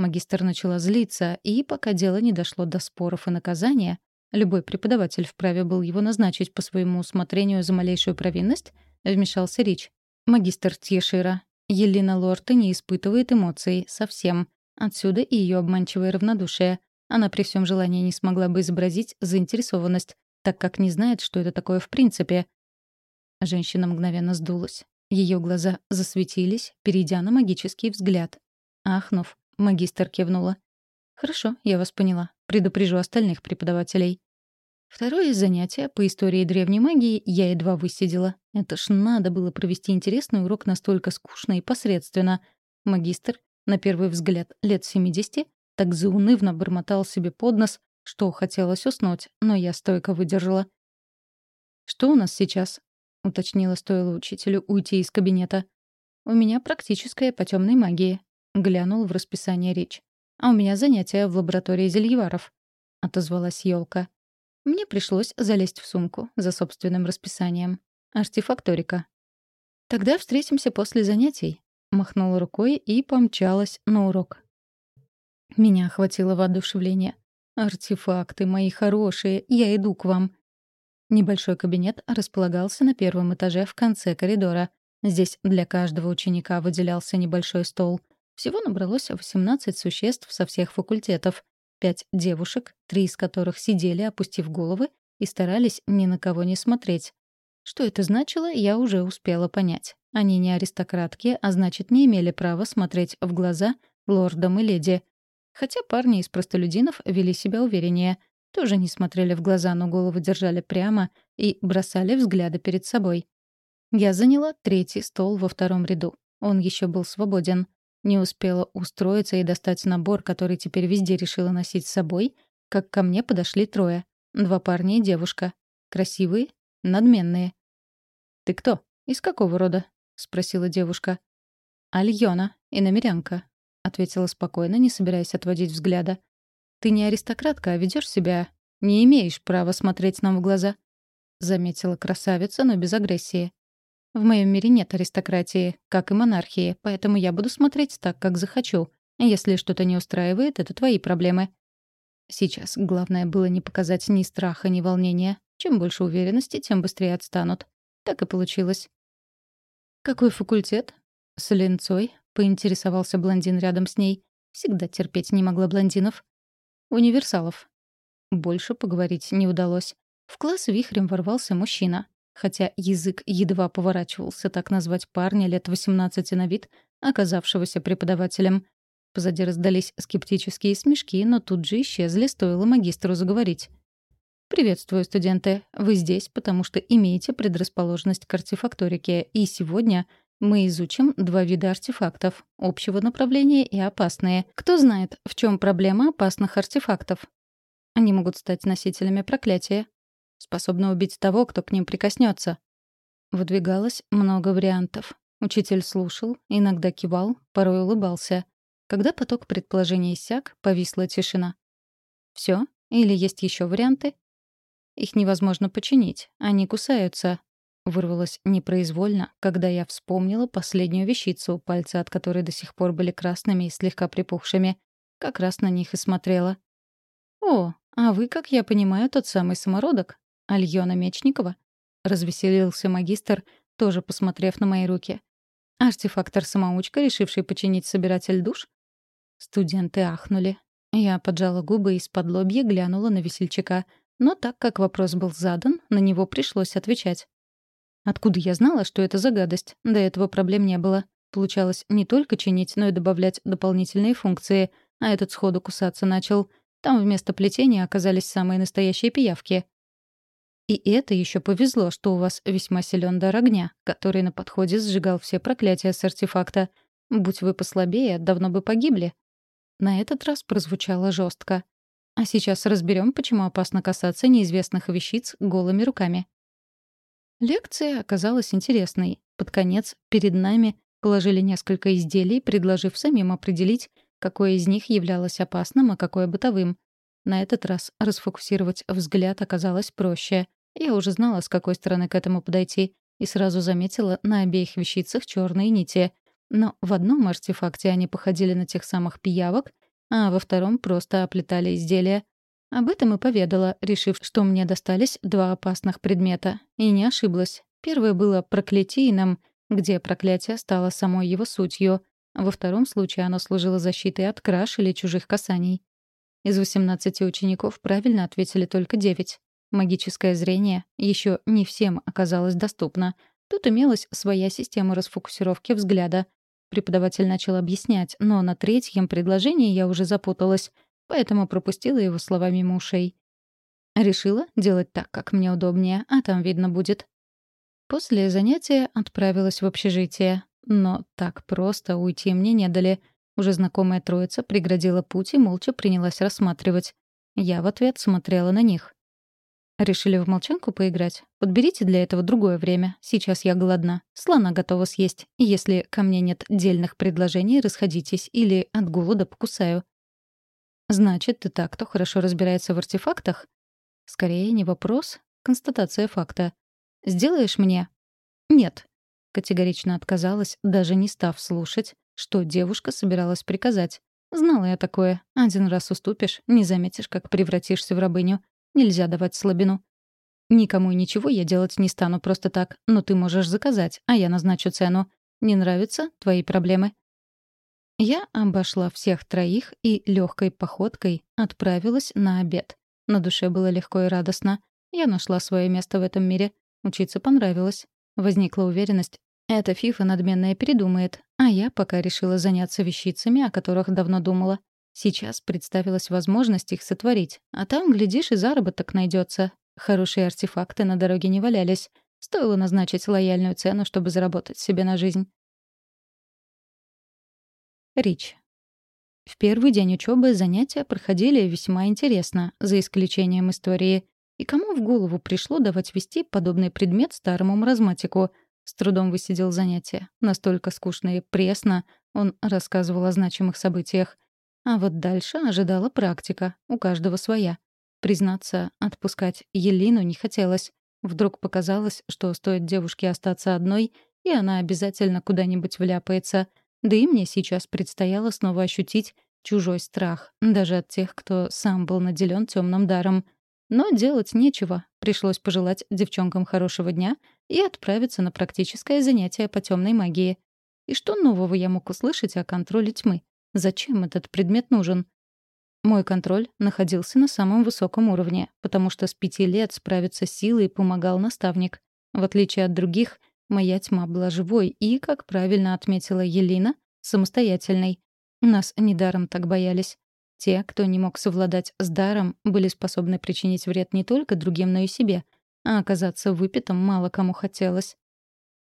Магистр начала злиться, и пока дело не дошло до споров и наказания, любой преподаватель вправе был его назначить по своему усмотрению за малейшую провинность, вмешался Рич. Магистр Тьешира. Елена Лорта не испытывает эмоций совсем. Отсюда и ее обманчивое равнодушие. Она при всем желании не смогла бы изобразить заинтересованность, так как не знает, что это такое в принципе. Женщина мгновенно сдулась. Ее глаза засветились, перейдя на магический взгляд. Ахнув, магистр кивнула. «Хорошо, я вас поняла. Предупрежу остальных преподавателей». Второе занятие по истории древней магии я едва высидела. Это ж надо было провести интересный урок настолько скучно и посредственно. Магистр, на первый взгляд лет 70, так заунывно бормотал себе под нос, что хотелось уснуть, но я стойко выдержала. «Что у нас сейчас?» — уточнила стоило учителю уйти из кабинета. «У меня практическая по темной магии», — глянул в расписание речь. «А у меня занятия в лаборатории зельеваров», — отозвалась елка. Мне пришлось залезть в сумку за собственным расписанием. Артефакторика. «Тогда встретимся после занятий», — махнула рукой и помчалась на урок. Меня охватило воодушевление. «Артефакты мои хорошие, я иду к вам. Небольшой кабинет располагался на первом этаже в конце коридора. Здесь для каждого ученика выделялся небольшой стол. Всего набралось 18 существ со всех факультетов. Пять девушек, три из которых сидели, опустив головы, и старались ни на кого не смотреть. Что это значило, я уже успела понять. Они не аристократки, а значит, не имели права смотреть в глаза лордам и леди. Хотя парни из простолюдинов вели себя увереннее — тоже не смотрели в глаза, но голову держали прямо и бросали взгляды перед собой. Я заняла третий стол во втором ряду. Он еще был свободен. Не успела устроиться и достать набор, который теперь везде решила носить с собой, как ко мне подошли трое. Два парня и девушка. Красивые, надменные. «Ты кто? Из какого рода?» — спросила девушка. «Альона, иномерянка», — ответила спокойно, не собираясь отводить взгляда. Ты не аристократка, а ведешь себя... Не имеешь права смотреть нам в глаза», — заметила красавица, но без агрессии. «В моем мире нет аристократии, как и монархии, поэтому я буду смотреть так, как захочу. Если что-то не устраивает, это твои проблемы». Сейчас главное было не показать ни страха, ни волнения. Чем больше уверенности, тем быстрее отстанут. Так и получилось. «Какой факультет?» С линцой поинтересовался блондин рядом с ней. Всегда терпеть не могла блондинов. Универсалов. Больше поговорить не удалось. В класс вихрем ворвался мужчина. Хотя язык едва поворачивался так назвать парня лет 18 на вид, оказавшегося преподавателем. Позади раздались скептические смешки, но тут же исчезли, стоило магистру заговорить. «Приветствую, студенты. Вы здесь, потому что имеете предрасположенность к артефакторике, и сегодня мы изучим два вида артефактов — общего направления и опасные. Кто знает, в чем проблема опасных артефактов? Они могут стать носителями проклятия. Способны убить того, кто к ним прикоснется. Выдвигалось много вариантов. Учитель слушал, иногда кивал, порой улыбался. Когда поток предположений иссяк, повисла тишина. Все? Или есть еще варианты? Их невозможно починить. Они кусаются, Вырвалось непроизвольно, когда я вспомнила последнюю вещицу, пальцы от которой до сих пор были красными и слегка припухшими. Как раз на них и смотрела. «О, а вы, как я понимаю, тот самый самородок? Альона Мечникова?» — развеселился магистр, тоже посмотрев на мои руки. «Артефактор-самоучка, решивший починить собиратель душ?» Студенты ахнули. Я поджала губы и из-под лобья глянула на весельчака. Но так как вопрос был задан, на него пришлось отвечать. Откуда я знала, что это за гадость? До этого проблем не было. Получалось не только чинить, но и добавлять дополнительные функции, а этот сходу кусаться начал. Там вместо плетения оказались самые настоящие пиявки. И это еще повезло, что у вас весьма силен дар огня, который на подходе сжигал все проклятия с артефакта. Будь вы послабее, давно бы погибли. На этот раз прозвучало жестко. А сейчас разберем, почему опасно касаться неизвестных вещиц голыми руками. Лекция оказалась интересной. Под конец перед нами положили несколько изделий, предложив самим определить, какое из них являлось опасным, а какое бытовым. На этот раз расфокусировать взгляд оказалось проще. Я уже знала, с какой стороны к этому подойти, и сразу заметила на обеих вещицах черные нити. Но в одном артефакте они походили на тех самых пиявок, а во втором просто оплетали изделия. Об этом и поведала, решив, что мне достались два опасных предмета. И не ошиблась. Первое было проклятийным, где проклятие стало самой его сутью. Во втором случае оно служило защитой от краж или чужих касаний. Из 18 учеников правильно ответили только 9. Магическое зрение еще не всем оказалось доступно. Тут имелась своя система расфокусировки взгляда. Преподаватель начал объяснять, но на третьем предложении я уже запуталась, поэтому пропустила его слова мимо ушей. Решила делать так, как мне удобнее, а там видно будет. После занятия отправилась в общежитие. Но так просто уйти мне не дали. Уже знакомая троица преградила путь и молча принялась рассматривать. Я в ответ смотрела на них. Решили в молчанку поиграть? Подберите для этого другое время. Сейчас я голодна. Слона готова съесть. Если ко мне нет дельных предложений, расходитесь или от голода покусаю. Значит, ты так, кто хорошо разбирается в артефактах? Скорее, не вопрос, констатация факта. Сделаешь мне? Нет. Категорично отказалась, даже не став слушать, что девушка собиралась приказать. Знала я такое. Один раз уступишь, не заметишь, как превратишься в рабыню. Нельзя давать слабину. Никому и ничего я делать не стану просто так, но ты можешь заказать, а я назначу цену. Не нравится — твои проблемы. Я обошла всех троих и легкой походкой отправилась на обед. На душе было легко и радостно. Я нашла свое место в этом мире. Учиться понравилось. Возникла уверенность, эта фифа надменная передумает, а я пока решила заняться вещицами, о которых давно думала. Сейчас представилась возможность их сотворить, а там, глядишь, и заработок найдется. Хорошие артефакты на дороге не валялись. Стоило назначить лояльную цену, чтобы заработать себе на жизнь. Рич. В первый день учебы занятия проходили весьма интересно, за исключением истории. И кому в голову пришло давать вести подобный предмет старому маразматику? С трудом высидел занятие. Настолько скучно и пресно он рассказывал о значимых событиях. А вот дальше ожидала практика, у каждого своя. Признаться, отпускать Елину не хотелось. Вдруг показалось, что стоит девушке остаться одной, и она обязательно куда-нибудь вляпается. Да и мне сейчас предстояло снова ощутить чужой страх, даже от тех, кто сам был наделен темным даром. Но делать нечего. Пришлось пожелать девчонкам хорошего дня и отправиться на практическое занятие по темной магии. И что нового я мог услышать о контроле тьмы? Зачем этот предмет нужен? Мой контроль находился на самом высоком уровне, потому что с пяти лет справиться с силой помогал наставник. В отличие от других, моя тьма была живой и, как правильно отметила Елина, самостоятельной. Нас недаром так боялись. Те, кто не мог совладать с даром, были способны причинить вред не только другим, но и себе. А оказаться выпитым мало кому хотелось.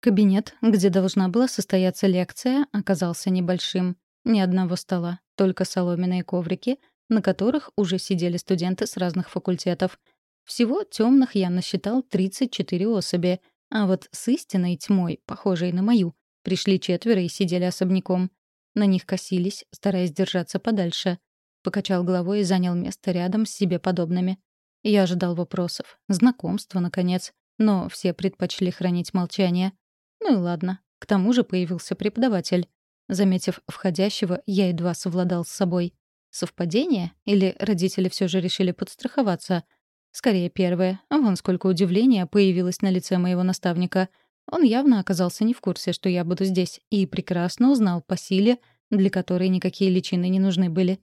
Кабинет, где должна была состояться лекция, оказался небольшим. Ни одного стола, только соломенные коврики, на которых уже сидели студенты с разных факультетов. Всего темных я насчитал 34 особи, а вот с истинной тьмой, похожей на мою, пришли четверо и сидели особняком. На них косились, стараясь держаться подальше. Покачал головой и занял место рядом с себе подобными. Я ожидал вопросов, знакомства, наконец, но все предпочли хранить молчание. Ну и ладно. К тому же появился преподаватель. Заметив входящего, я едва совладал с собой. Совпадение? Или родители все же решили подстраховаться? Скорее первое. Вон сколько удивления появилось на лице моего наставника. Он явно оказался не в курсе, что я буду здесь, и прекрасно узнал по силе, для которой никакие личины не нужны были.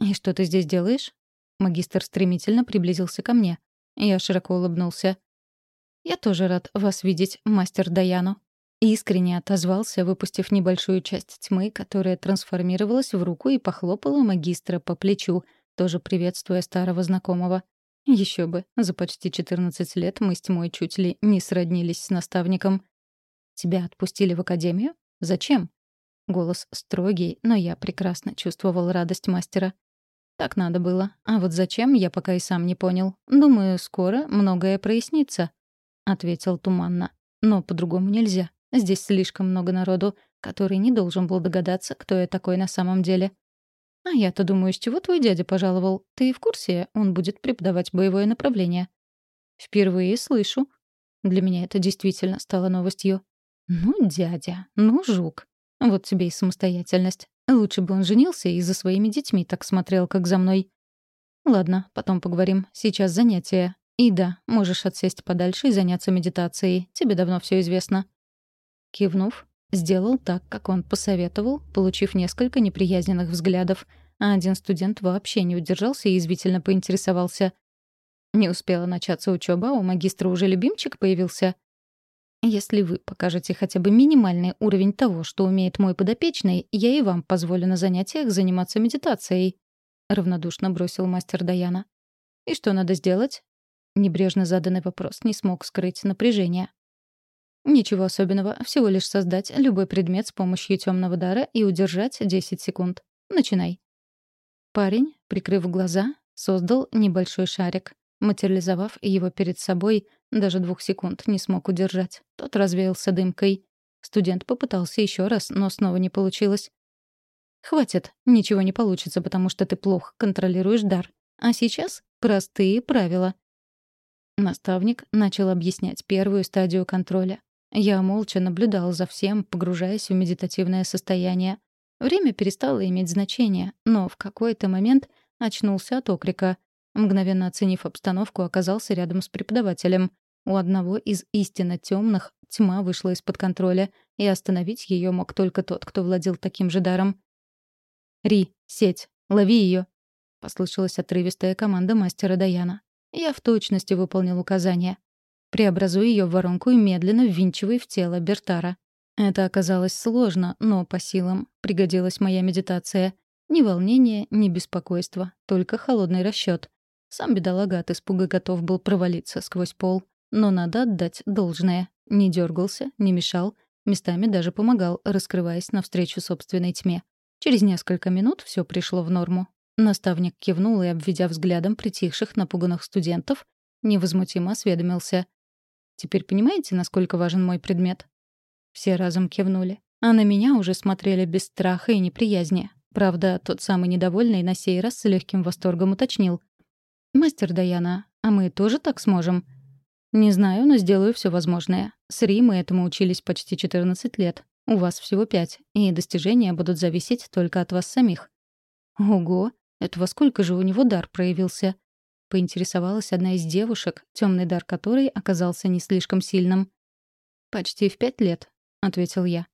«И что ты здесь делаешь?» Магистр стремительно приблизился ко мне. Я широко улыбнулся. «Я тоже рад вас видеть, мастер Даяну», Искренне отозвался, выпустив небольшую часть тьмы, которая трансформировалась в руку и похлопала магистра по плечу, тоже приветствуя старого знакомого. Еще бы, за почти 14 лет мы с Тьмой чуть ли не сроднились с наставником. «Тебя отпустили в академию? Зачем?» Голос строгий, но я прекрасно чувствовал радость мастера. Так надо было. А вот зачем, я пока и сам не понял. Думаю, скоро многое прояснится, — ответил туманно. Но по-другому нельзя. Здесь слишком много народу, который не должен был догадаться, кто я такой на самом деле. А я-то думаю, с чего твой дядя пожаловал? Ты в курсе? Он будет преподавать боевое направление. Впервые слышу. Для меня это действительно стало новостью. Ну, дядя, ну, жук. Вот тебе и самостоятельность. Лучше бы он женился и за своими детьми так смотрел, как за мной. Ладно, потом поговорим. Сейчас занятия. И да, можешь отсесть подальше и заняться медитацией. Тебе давно все известно. Кивнув, сделал так, как он посоветовал, получив несколько неприязненных взглядов. А один студент вообще не удержался и извительно поинтересовался. Не успела начаться учеба, у магистра уже любимчик появился. Если вы покажете хотя бы минимальный уровень того, что умеет мой подопечный, я и вам позволю на занятиях заниматься медитацией», — равнодушно бросил мастер Даяна. «И что надо сделать?» Небрежно заданный вопрос не смог скрыть напряжение. «Ничего особенного, всего лишь создать любой предмет с помощью темного дара и удержать 10 секунд. Начинай». Парень, прикрыв глаза, создал небольшой шарик. Материализовав его перед собой, даже двух секунд не смог удержать. Тот развеялся дымкой. Студент попытался еще раз, но снова не получилось. «Хватит, ничего не получится, потому что ты плохо контролируешь дар. А сейчас простые правила». Наставник начал объяснять первую стадию контроля. Я молча наблюдал за всем, погружаясь в медитативное состояние. Время перестало иметь значение, но в какой-то момент очнулся от окрика — Мгновенно оценив обстановку, оказался рядом с преподавателем. У одного из истинно темных тьма вышла из-под контроля, и остановить ее мог только тот, кто владел таким же даром. «Ри, сеть, лови ее!» — послышалась отрывистая команда мастера Даяна. Я в точности выполнил указание. Преобразуй ее в воронку и медленно ввинчивай в тело Бертара. Это оказалось сложно, но по силам пригодилась моя медитация. Ни волнения, ни беспокойства, только холодный расчет. Сам бедолага от испуга готов был провалиться сквозь пол. Но надо отдать должное. Не дергался, не мешал, местами даже помогал, раскрываясь навстречу собственной тьме. Через несколько минут все пришло в норму. Наставник кивнул и, обведя взглядом притихших, напуганных студентов, невозмутимо осведомился. «Теперь понимаете, насколько важен мой предмет?» Все разом кивнули. А на меня уже смотрели без страха и неприязни. Правда, тот самый недовольный на сей раз с легким восторгом уточнил. «Мастер Даяна, а мы тоже так сможем?» «Не знаю, но сделаю все возможное. С Ри мы этому учились почти 14 лет. У вас всего пять, и достижения будут зависеть только от вас самих». «Ого! Это во сколько же у него дар проявился?» Поинтересовалась одна из девушек, темный дар которой оказался не слишком сильным. «Почти в пять лет», — ответил я.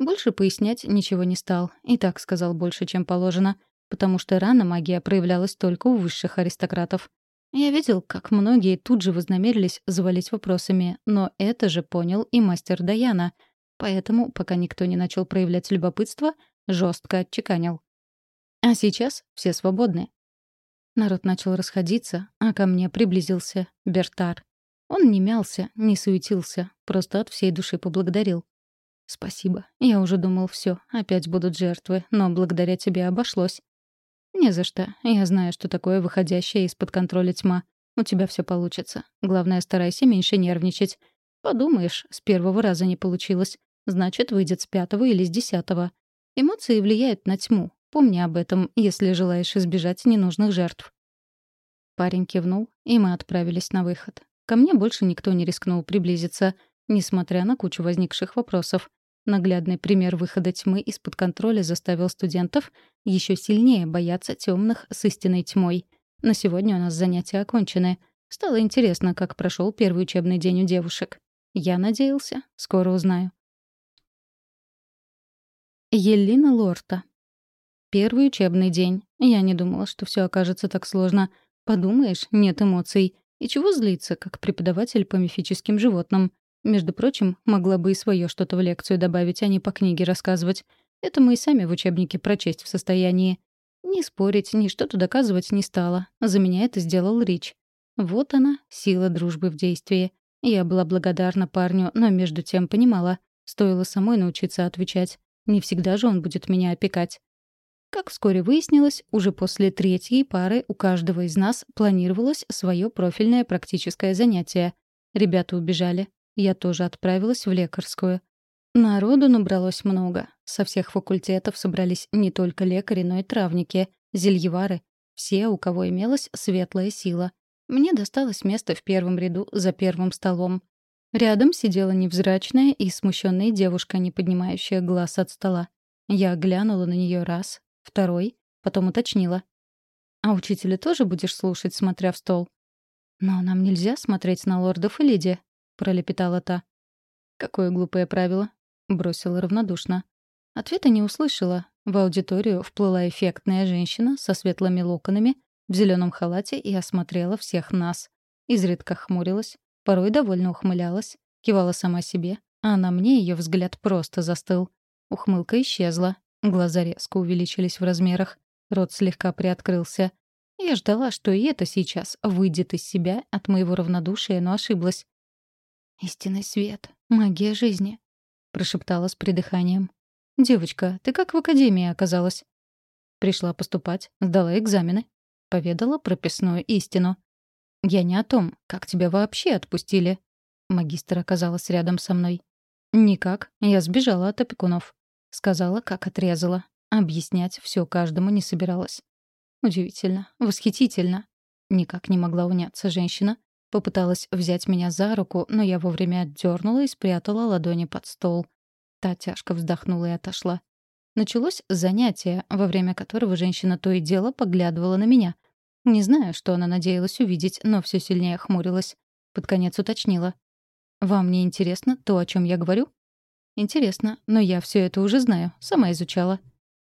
Больше пояснять ничего не стал, и так сказал больше, чем положено потому что рано магия проявлялась только у высших аристократов. Я видел, как многие тут же вознамерились завалить вопросами, но это же понял и мастер Даяна, поэтому, пока никто не начал проявлять любопытство, жестко отчеканил. А сейчас все свободны. Народ начал расходиться, а ко мне приблизился Бертар. Он не мялся, не суетился, просто от всей души поблагодарил. «Спасибо. Я уже думал, все, опять будут жертвы, но благодаря тебе обошлось. «Не за что. Я знаю, что такое выходящая из-под контроля тьма. У тебя все получится. Главное, старайся меньше нервничать. Подумаешь, с первого раза не получилось. Значит, выйдет с пятого или с десятого. Эмоции влияют на тьму. Помни об этом, если желаешь избежать ненужных жертв». Парень кивнул, и мы отправились на выход. Ко мне больше никто не рискнул приблизиться, несмотря на кучу возникших вопросов. Наглядный пример выхода тьмы из-под контроля заставил студентов еще сильнее бояться темных с истинной тьмой. На сегодня у нас занятия окончены. Стало интересно, как прошел первый учебный день у девушек. Я надеялся, скоро узнаю. Елена Лорта. Первый учебный день. Я не думала, что все окажется так сложно. Подумаешь, нет эмоций. И чего злиться, как преподаватель по мифическим животным? Между прочим, могла бы и свое что-то в лекцию добавить, а не по книге рассказывать. Это мы и сами в учебнике прочесть в состоянии. Ни спорить, ни что-то доказывать не стала. За меня это сделал Рич. Вот она, сила дружбы в действии. Я была благодарна парню, но между тем понимала, стоило самой научиться отвечать. Не всегда же он будет меня опекать. Как вскоре выяснилось, уже после третьей пары у каждого из нас планировалось свое профильное практическое занятие. Ребята убежали. Я тоже отправилась в лекарскую. Народу набралось много. Со всех факультетов собрались не только лекари, но и травники, зельевары. Все, у кого имелась светлая сила. Мне досталось место в первом ряду за первым столом. Рядом сидела невзрачная и смущенная девушка, не поднимающая глаз от стола. Я глянула на нее раз, второй, потом уточнила. «А учителя тоже будешь слушать, смотря в стол?» «Но нам нельзя смотреть на лордов и леди», — пролепетала та. «Какое глупое правило», — бросила равнодушно. Ответа не услышала. В аудиторию вплыла эффектная женщина со светлыми локонами, в зеленом халате и осмотрела всех нас. Изредка хмурилась, порой довольно ухмылялась, кивала сама себе, а на мне ее взгляд просто застыл. Ухмылка исчезла, глаза резко увеличились в размерах, рот слегка приоткрылся. Я ждала, что и это сейчас выйдет из себя от моего равнодушия, но ошиблась. «Истинный свет, магия жизни», — прошептала с придыханием. «Девочка, ты как в академии оказалась?» Пришла поступать, сдала экзамены. Поведала прописную истину. «Я не о том, как тебя вообще отпустили». Магистр оказалась рядом со мной. «Никак, я сбежала от опекунов». Сказала, как отрезала. Объяснять все каждому не собиралась. Удивительно, восхитительно. Никак не могла уняться женщина. Попыталась взять меня за руку, но я вовремя отдернула и спрятала ладони под стол. Та тяжко вздохнула и отошла. Началось занятие, во время которого женщина то и дело поглядывала на меня. Не знаю, что она надеялась увидеть, но все сильнее хмурилась. Под конец уточнила. «Вам не интересно то, о чем я говорю?» «Интересно, но я все это уже знаю, сама изучала».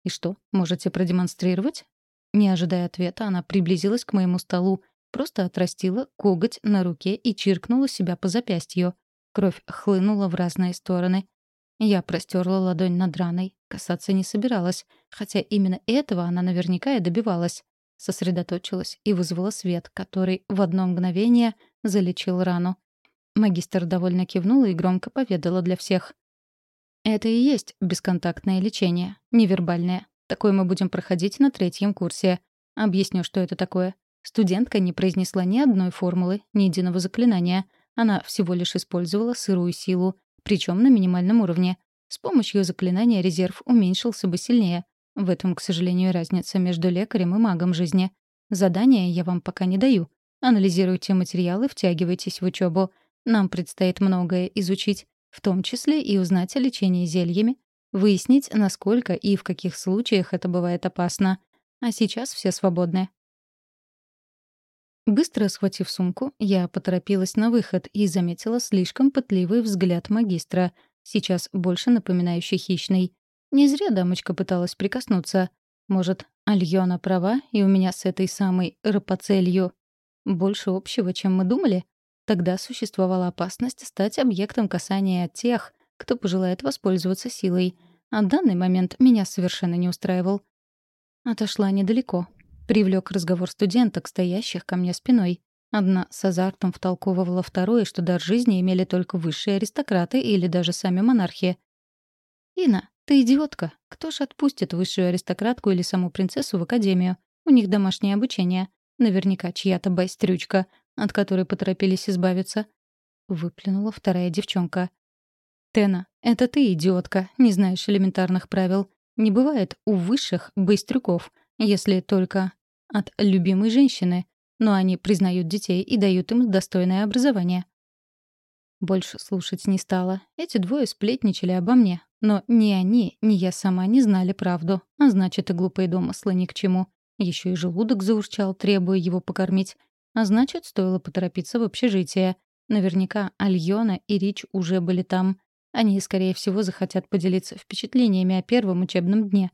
«И что, можете продемонстрировать?» Не ожидая ответа, она приблизилась к моему столу, просто отрастила коготь на руке и чиркнула себя по запястью. Кровь хлынула в разные стороны. Я простерла ладонь над раной, касаться не собиралась, хотя именно этого она наверняка и добивалась. Сосредоточилась и вызвала свет, который в одно мгновение залечил рану. Магистр довольно кивнула и громко поведала для всех. «Это и есть бесконтактное лечение, невербальное. Такое мы будем проходить на третьем курсе. Объясню, что это такое. Студентка не произнесла ни одной формулы, ни единого заклинания. Она всего лишь использовала сырую силу, причем на минимальном уровне. С помощью заклинания резерв уменьшился бы сильнее. В этом, к сожалению, разница между лекарем и магом жизни. Задания я вам пока не даю. Анализируйте материалы, втягивайтесь в учебу. Нам предстоит многое изучить, в том числе и узнать о лечении зельями, выяснить, насколько и в каких случаях это бывает опасно. А сейчас все свободны. Быстро схватив сумку, я поторопилась на выход и заметила слишком пытливый взгляд магистра, сейчас больше напоминающий хищный. Не зря дамочка пыталась прикоснуться. Может, Альона права, и у меня с этой самой рапоцелью больше общего, чем мы думали? Тогда существовала опасность стать объектом касания тех, кто пожелает воспользоваться силой. А данный момент меня совершенно не устраивал. Отошла недалеко, Привлек разговор студенток, стоящих ко мне спиной. Одна с азартом втолковывала второе, что дар жизни имели только высшие аристократы или даже сами монархи. «Ина, ты идиотка. Кто ж отпустит высшую аристократку или саму принцессу в академию? У них домашнее обучение. Наверняка чья-то байстрючка, от которой поторопились избавиться». Выплюнула вторая девчонка. «Тена, это ты, идиотка, не знаешь элементарных правил. Не бывает у высших быстрюков, если только от любимой женщины, но они признают детей и дают им достойное образование. Больше слушать не стала. Эти двое сплетничали обо мне. Но ни они, ни я сама не знали правду. А значит, и глупые домыслы ни к чему. Еще и желудок заурчал, требуя его покормить. А значит, стоило поторопиться в общежитие. Наверняка Альона и Рич уже были там. Они, скорее всего, захотят поделиться впечатлениями о первом учебном дне.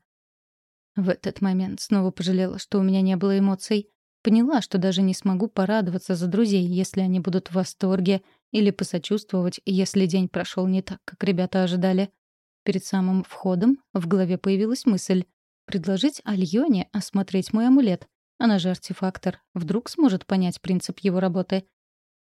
В этот момент снова пожалела, что у меня не было эмоций. Поняла, что даже не смогу порадоваться за друзей, если они будут в восторге, или посочувствовать, если день прошел не так, как ребята ожидали. Перед самым входом в голове появилась мысль — предложить Альоне осмотреть мой амулет. Она же артефактор. Вдруг сможет понять принцип его работы.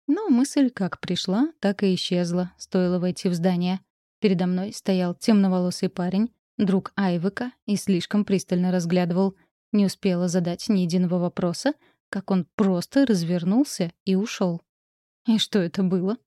Но мысль как пришла, так и исчезла, стоило войти в здание. Передо мной стоял темноволосый парень, друг Айвика, и слишком пристально разглядывал. Не успела задать ни единого вопроса, как он просто развернулся и ушел. И что это было?